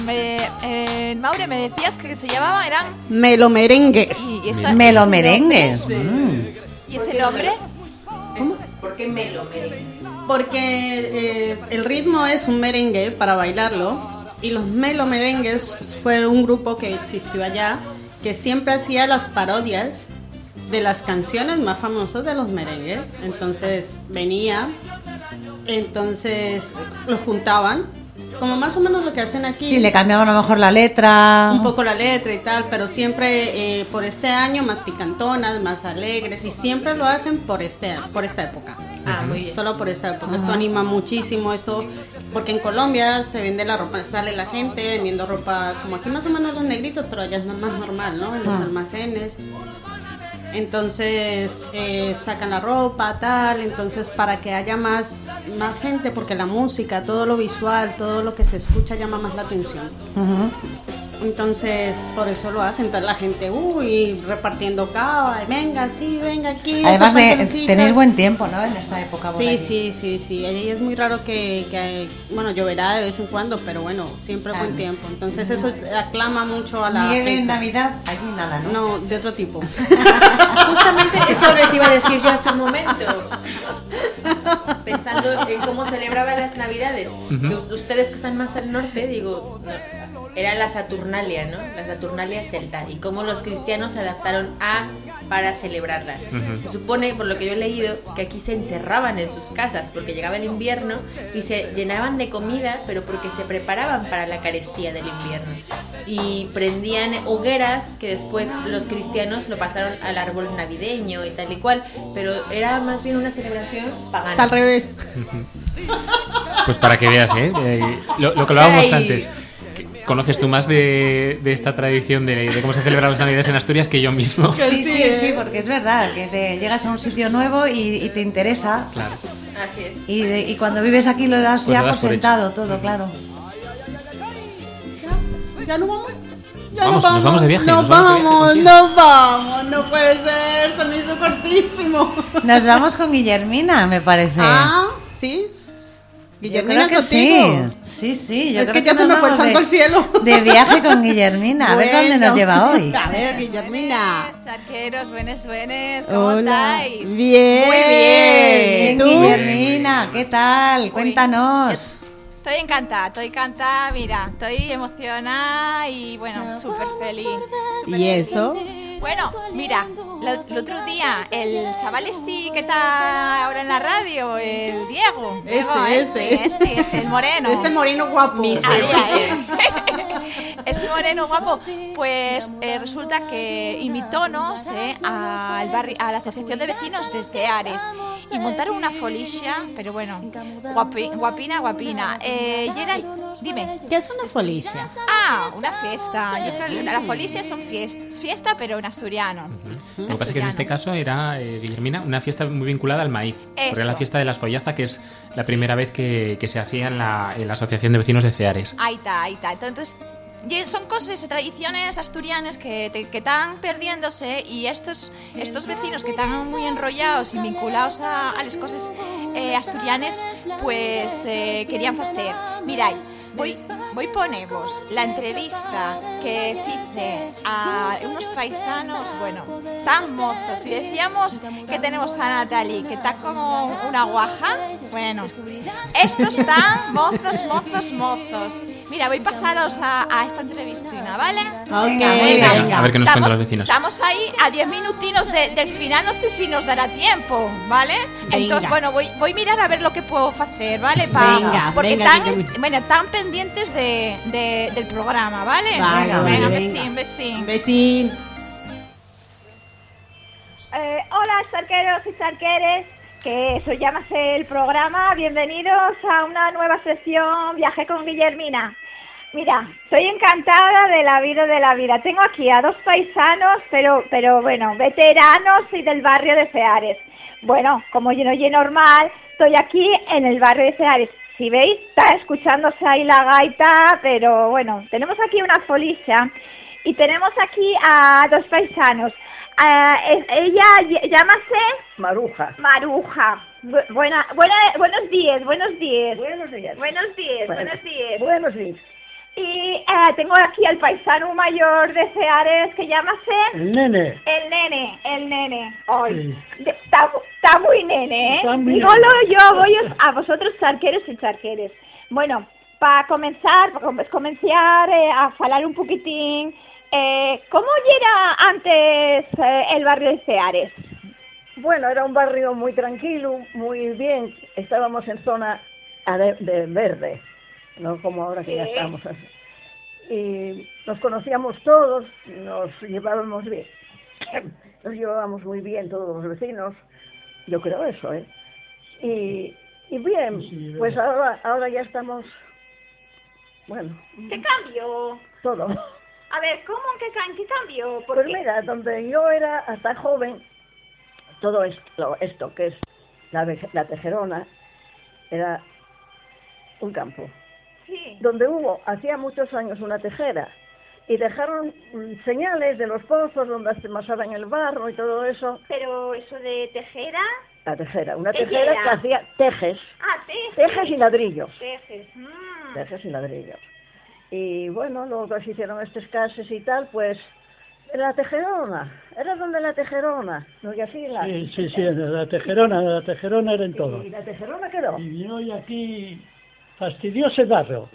Eh, eh, Maure, me decías que se llamaba, eran... Melo merengues. Y esa- Melo ese merengues. nombre- Mm. ¿Y ese nombre? ¿Por qué melo merengue? Porque eh, el ritmo es un merengue para bailarlo y los Melo Merengues fue un grupo que existió allá que siempre hacía las parodias de las canciones más famosas de los merengues. Entonces venía, entonces los juntaban, como más o menos lo que hacen aquí. Sí, le cambiaban a lo mejor la letra. un poco la letra y tal, pero siempre eh, por este año más picantonas, más alegres y siempre lo hacen por este por esta época. Ah, muy bien. Solo por esta época. Esto Ajá. anima muchísimo esto porque en Colombia se vende la ropa, sale la gente vendiendo ropa como aquí más o menos los negritos, pero allá es más normal, ¿no? En los Ah. almacenes. Entonces eh, sacan la ropa, tal, entonces para que haya más, más gente, porque la música, todo lo visual, todo lo que se escucha llama más la atención. Ujú. Entonces, por eso lo hacen. Entonces la gente, uy, repartiendo cava, y venga, sí, venga aquí. Además de tenéis buen tiempo, ¿no? En esta época. Sí, allí. sí, sí, sí. Ahí es muy raro que, que, bueno, lloverá de vez en cuando, pero bueno, siempre Claro. buen tiempo. Entonces eso aclama mucho a la Nieve en. Navidad, allí nada, ¿no? No, de otro tipo. [LAUGHS] Justamente eso les iba a decir yo hace un momento. Pensando en cómo celebraban las Navidades. Ustedes que están más al norte, digo, no, era la Saturnalia, ¿no? La Saturnalia celta. Y cómo los cristianos se adaptaron a para celebrarla. Se supone, por lo que yo he leído, que aquí se encerraban en sus casas porque llegaba el invierno y se llenaban de comida, pero porque se preparaban para la carestía del invierno. Y prendían hogueras que después los cristianos lo pasaron al árbol navideño y tal y cual, pero era más bien una celebración pagana. Al revés. Pues para que veas, ¿eh? Eh, lo, lo que hablábamos antes. ¿Conoces tú más de, de esta tradición de, de cómo se celebran las Navidades en Asturias que yo mismo? Sí, sí, ¿eh? sí, porque es verdad que te llegas a un sitio nuevo y, y te interesa. Claro. Así es. Y, de- y cuando vives aquí lo das Pues ya lo das por por sentado todo, claro. ¿Ya no vamos? Ya Vamos, nos vamos de viaje, Nos nos vamos de viaje, ¿con vamos, quién? nos vamos. No puede ser, se me hizo cortísimo. Nos vamos con Guillermina, me parece. Ah, sí. Yo Guillermina, creo que sí. contigo. Sí, sí. Yo Es creo que ya se me fue el santo de- al cielo. De viaje con Guillermina. A ver dónde nos lleva hoy. A ver, Guillermina. Charqueros, buenos, buenos, ¿cómo Hola. estáis? Bien. Muy bien. ¿Tú? Guillermina, ¿qué tal? Cuéntanos. Estoy encantada, estoy encantada, mira, estoy emocionada y bueno, súper feliz. súper ¿Y feliz. eso? Bueno, mira, lo- el otro día, el chaval este que está ahora en la radio, el Diego. Ese, Diego, ese. este, este, este, el moreno. Este moreno guapo. Ahí, ahí. Es moreno guapo. Pues eh, resulta que invitónos eh, al barri- a la asociación de vecinos de Ceares y montaron una folicia, pero bueno, guapi- guapina, guapina. Eh, y era, dime. ¿Qué es una folicia? Ah, una fiesta. Yo creo que las folicias son fiestas, fiesta, pero asturiano. Lo que pasa es que en este caso era, eh, Guillermina, una fiesta muy vinculada al maíz. Porque era la fiesta de las follaza, que es la primera vez que, que se hacía en la, en la Asociación de Vecinos de Ceares. Ahí está, ahí está. Entonces, son cosas y tradiciones asturianas que, están perdiéndose y estos, estos vecinos que están muy enrollados y vinculados a, a las cosas eh, asturianas, pues eh, querían hacer. Mirad, voy, voy ponemos la entrevista que hice a unos paisanos, bueno, tan mozos. Y decíamos que tenemos a Natalie, que está como una guaja. Bueno, estos están mozos, mozos, mozos. Mira, voy pasaros a, a esta entrevistina, ¿vale? Venga, venga. venga. A ver qué nos Estamos- cuentan los vecinos. Estamos ahí a 10 minutinos de- del final, no sé si nos dará tiempo, ¿vale? Entonces, bueno, voy, voy a mirar a ver lo que puedo hacer, ¿vale? Pa- Venga, porque venga, están, que bueno, están pendientes de, de- del programa, ¿vale? Vale, venga, venga. besín, besín. Besín. Eh, hola, charqueros y charqueres, que eso llámase el programa. Bienvenidos a una nueva sesión Viaje con Guillermina. Mira, soy encantada de la vida de la vida. Tengo aquí a dos paisanos, pero, pero bueno, veteranos y del barrio de Ceares. Bueno, como yo no oye normal, estoy aquí en el barrio de Ceares. Si veis, está escuchándose ahí la gaita, pero bueno, tenemos aquí una folilla y tenemos aquí a dos paisanos. Es- ella ll- llámase Maruja. Maruja. Bu- buena, buena, buenos días, buenos días. Buenos días. Buenos días, Bueno, buenos días. Buenos días. Y eh, tengo aquí al paisano mayor de Ceares que llámase El nene. el nene, el nene. Ay, Sí. está, está muy nene, ¿eh? Yo, voy a vosotros charqueros y charqueres. Bueno, para comenzar, para comenzar eh, a hablar un poquitín, eh, ¿cómo era antes eh, el barrio de Ceares? Bueno, era un barrio muy tranquilo, muy bien. Estábamos en zona de verde, no como ahora que ya estamos. así. Y nos conocíamos todos, nos llevábamos bien. [CLEARS THROAT] Nos llevábamos muy bien todos los vecinos. Yo creo eso, ¿eh? Y, y bien, pues ahora, ahora ya estamos, bueno, ¿Qué cambió? todo. A ver, ¿cómo que, qué cambió? Pues Porque- mira, donde yo era hasta joven, todo esto, esto que es la, tejerona, era un campo. Sí. Donde hubo, hacía muchos años, una tejera. Y dejaron señales de los pozos donde se amasaban el barro y todo eso. Pero eso de tejera... La tejera, una ¿Qué tejera era? que hacía tejes, Ah, tejes. tejes y ladrillos. Tejes. mm. tejes y ladrillos. Y bueno, luego se hicieron estas casas y tal, pues la tejerona, era donde la tejerona, no y así la... Sí, sí, sí, la tejerona, la tejerona era en todo. Y la tejerona quedó. Y hoy aquí fastidioso barrio.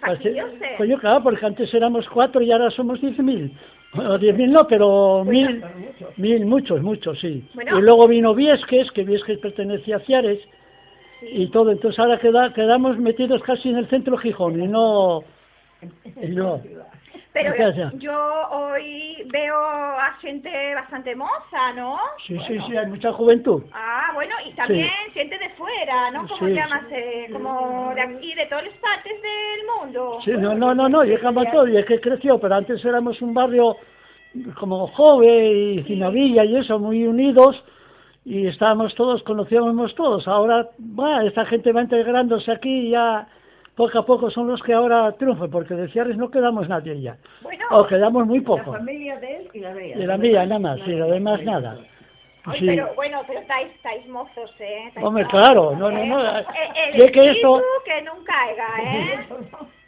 ¿Fastidioso? Pues yo, claro, porque antes éramos cuatro y ahora somos diez mil. O diez mil no, pero mil, mil, muchos, muchos, sí. Bueno. Y luego vino Viesques, que Viesques pertenecía a Ciares, y todo. Entonces ahora queda, quedamos metidos casi en el centro Gijón y no... no. Pero yo hoy veo a gente bastante moza, ¿no? Sí, sí, sí, hay mucha juventud. Ah, bueno, y también gente de fuera, ¿no? ¿Cómo Sí, llamas? eh, como de aquí, de todas las partes del mundo. Sí, no, no, no, no, llegamos todo y es que creció, pero antes éramos un barrio como joven y Cinavilla y eso, muy unidos y estábamos todos, conocíamos todos. Ahora, bueno, esta gente va integrándose aquí y ya poco a poco son los que ahora triunfan, porque de Ciares no quedamos nadie ya. Bueno, O quedamos muy poco. La familia de él y la mía. Y la mía, nada más, y lo demás nada. Ay, Sí. pero bueno, pero estáis, estáis mozos, ¿eh? Estáis Hombre, mozos, claro, no, no, no. Eh, el Y es que eso- que no caiga, [LAUGHS] ¿eh?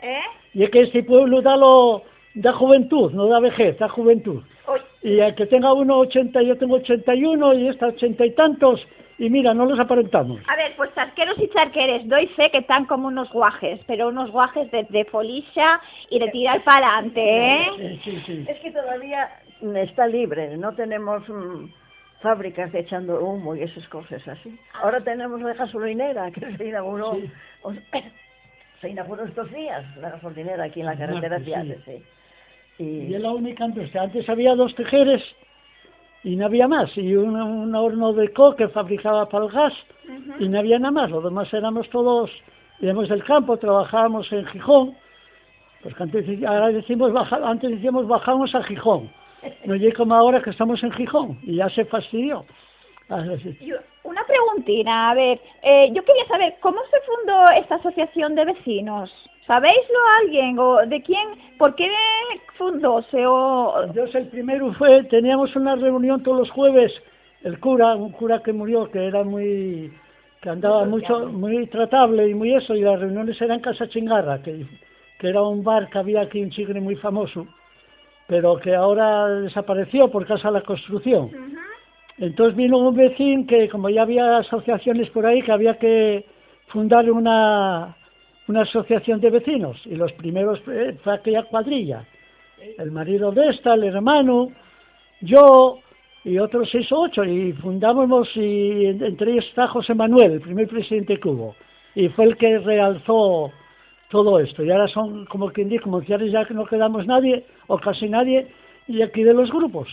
¿Eh? Y es que este pueblo da, lo, da juventud, no da vejez, da juventud. Oye. Y el que tenga uno 80, yo tengo 81 y esta ochenta y tantos, y mira, no los aparentamos. A ver, pues charqueros y charqueres, doy fe que están como unos guajes, pero unos guajes de, de folisha y de tirar para adelante, ¿eh? Sí, sí. Es que todavía está libre, no tenemos mm, fábricas de echando humo y esas cosas así. Ahora tenemos la gasolinera que se inauguró, o- [COUGHS] se inauguró estos días, la gasolinera aquí en la carretera sí. Y es la única industria. Antes había dos tejeres y no había más. Y un, un horno de co que fabricaba para el gas y no había nada más. Los demás éramos todos, íbamos del campo, trabajábamos en Gijón. Pues que antes, ahora decimos, baja- antes decíamos bajamos a Gijón. [LAUGHS] No llega como ahora que estamos en Gijón y ya se fastidió. Yo- Una preguntina, a ver, eh, yo quería saber, ¿cómo se fundó esta asociación de vecinos? ¿Sabéislo alguien? ¿O de quién? ¿Por qué fundóse? O... Entonces el primero fue, teníamos una reunión todos los jueves, el cura, un cura que murió, que era muy, que andaba mucho, muy tratable y muy eso, y las reuniones eran en Casa Chingarra, que, que era un bar que había aquí en Chigre muy famoso, pero que ahora desapareció por causa de la construcción. Entonces vino un vecino que, como ya había asociaciones por ahí, que había que fundar una, una asociación de vecinos y los primeros eh, fue aquella cuadrilla. El marido de esta, el hermano, yo y otros seis o ocho y fundamos y en- entre ellos está José Manuel, el primer presidente que hubo y fue el que realzó todo esto y ahora son como quien dice, como ya no quedamos nadie o casi nadie y aquí de los grupos.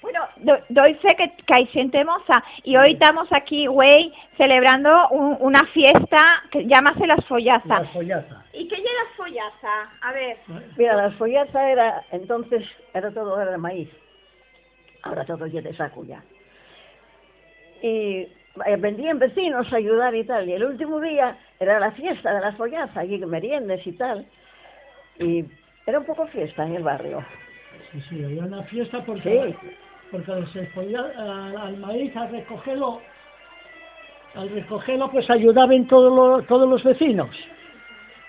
Bueno, do- doy fe que, que hay gente moza y hoy estamos aquí, güey, celebrando un- una fiesta que llámase las follazas. La follaza. ¿Y qué es las follazas? A ver. Mira, la follaza era, entonces, era todo era de maíz. Ahora todo ya de saco ya. Y eh, vendían vecinos a ayudar y tal. Y el último día era la fiesta de la follaza, y meriendas y tal. Y era un poco fiesta en el barrio. Sí, sí, había una fiesta porque, Sí. Porque podía al, al maíz a recogerlo, al recogerlo pues ayudaban todos los, todos los vecinos.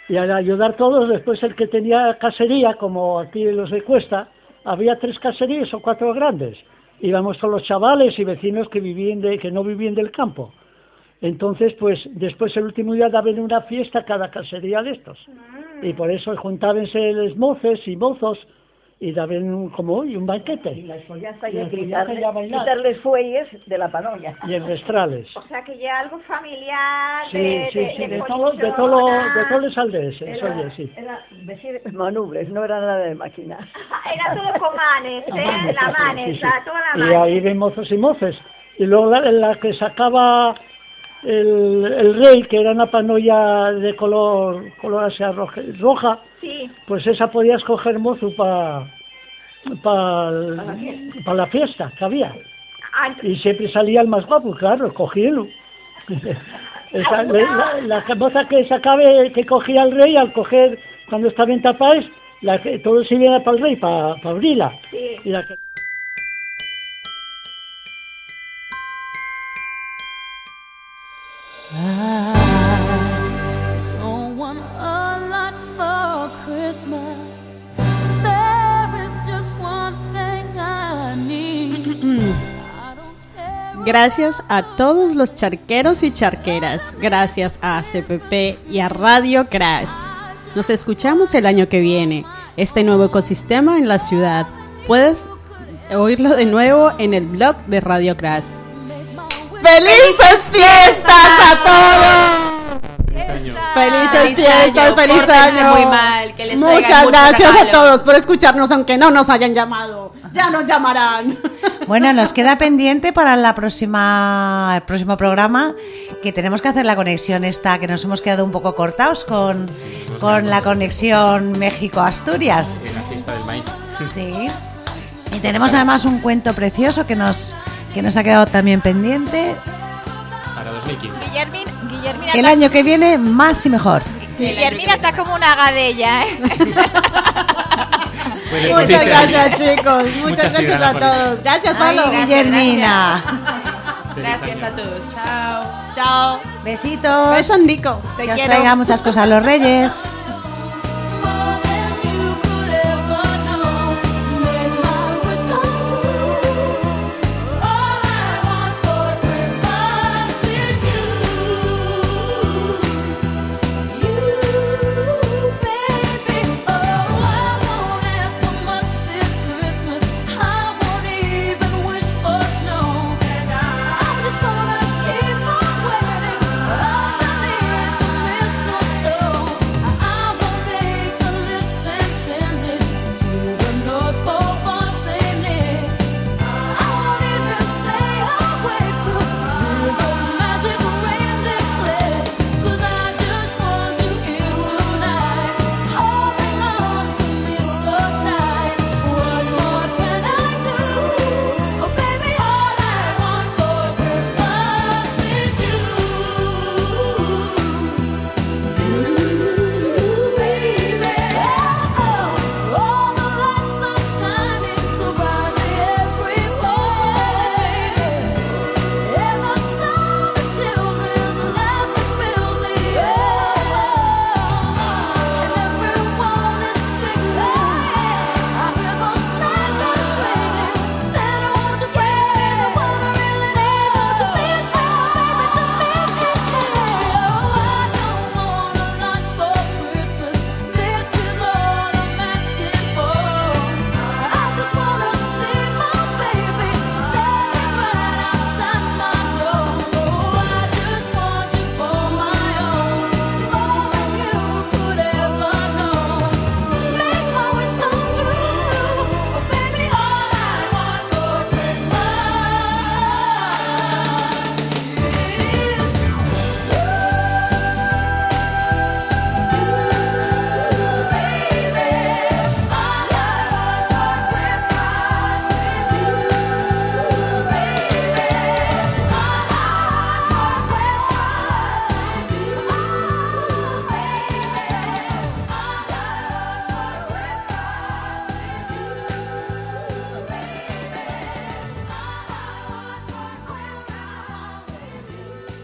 Y al ayudar todos, después el que tenía casería, como aquí los de Cuesta, había tres caserías o cuatro grandes. Íbamos todos los chavales y vecinos que vivían de, que no vivían del campo. Entonces, pues después el último día daban una fiesta cada casería de estos. Y por eso juntábanse los moces y mozos y daban un, como hoy un banquete. Y la follaza Y y quitarle, y quitarles fuelles de la panolla. Y en restrales. O sea que ya algo familiar Sí, de, sí, de, sí, de de, todo, de, todo, de todos los aldeas, eso Era, oye, sí. era vestir manubles, no era nada de máquinas. [LAUGHS] Era todo con manes, ¿eh? La manes, Sí, sí. la- toda la Y manes. ahí ven mozos y moces. Y luego la, la que sacaba el, el rey, que era una panolla de color, color así roja, roja, Sí. pues esa podías coger mozo para pa, pa la fiesta que había. Ah, Y siempre salía el más guapo, claro, cogíalo. [LAUGHS] Esa, la, la moza que sacaba, que cogía al rey, al coger, cuando estaba en tapaes, la que todos se iban para el rey, para abrirla. Sí. Y la que- Don't Gracias a todos los charqueros y charqueras. Gracias a CPP y a Radio Crash. Nos escuchamos el año que viene. Este nuevo ecosistema en la ciudad. Puedes oírlo de nuevo en el blog de Radio Crash. ¡Felices fiestas a todos! ¡Felices Feliz fiestas! año, ¡Feliz año! muy mal, que les Muchas gracias a todos por escucharnos, aunque no nos hayan llamado. Ya nos llamarán. [LAUGHS] Bueno, nos queda pendiente para la próxima, el próximo programa que tenemos que hacer la conexión esta, que nos hemos quedado un poco cortados con, con la conexión México-Asturias. En la fiesta del maíz. Sí. [LAUGHS] Y tenemos además un cuento precioso que nos, que nos ha quedado también pendiente. Para 2015. Guillermin, Guillermina, El año que viene más y mejor. Guillermina está como una gadella, ¿eh? [LAUGHS] Muchas gracias, chicos. Muchas, Muchas gracias gracias a todos. Gracias, Ay, Pablo. gracias, Guillermina. Gracias a todos. Chao. Chao. Besitos. Beso, Nico. Te que os quiero. traiga muchas cosas los reyes.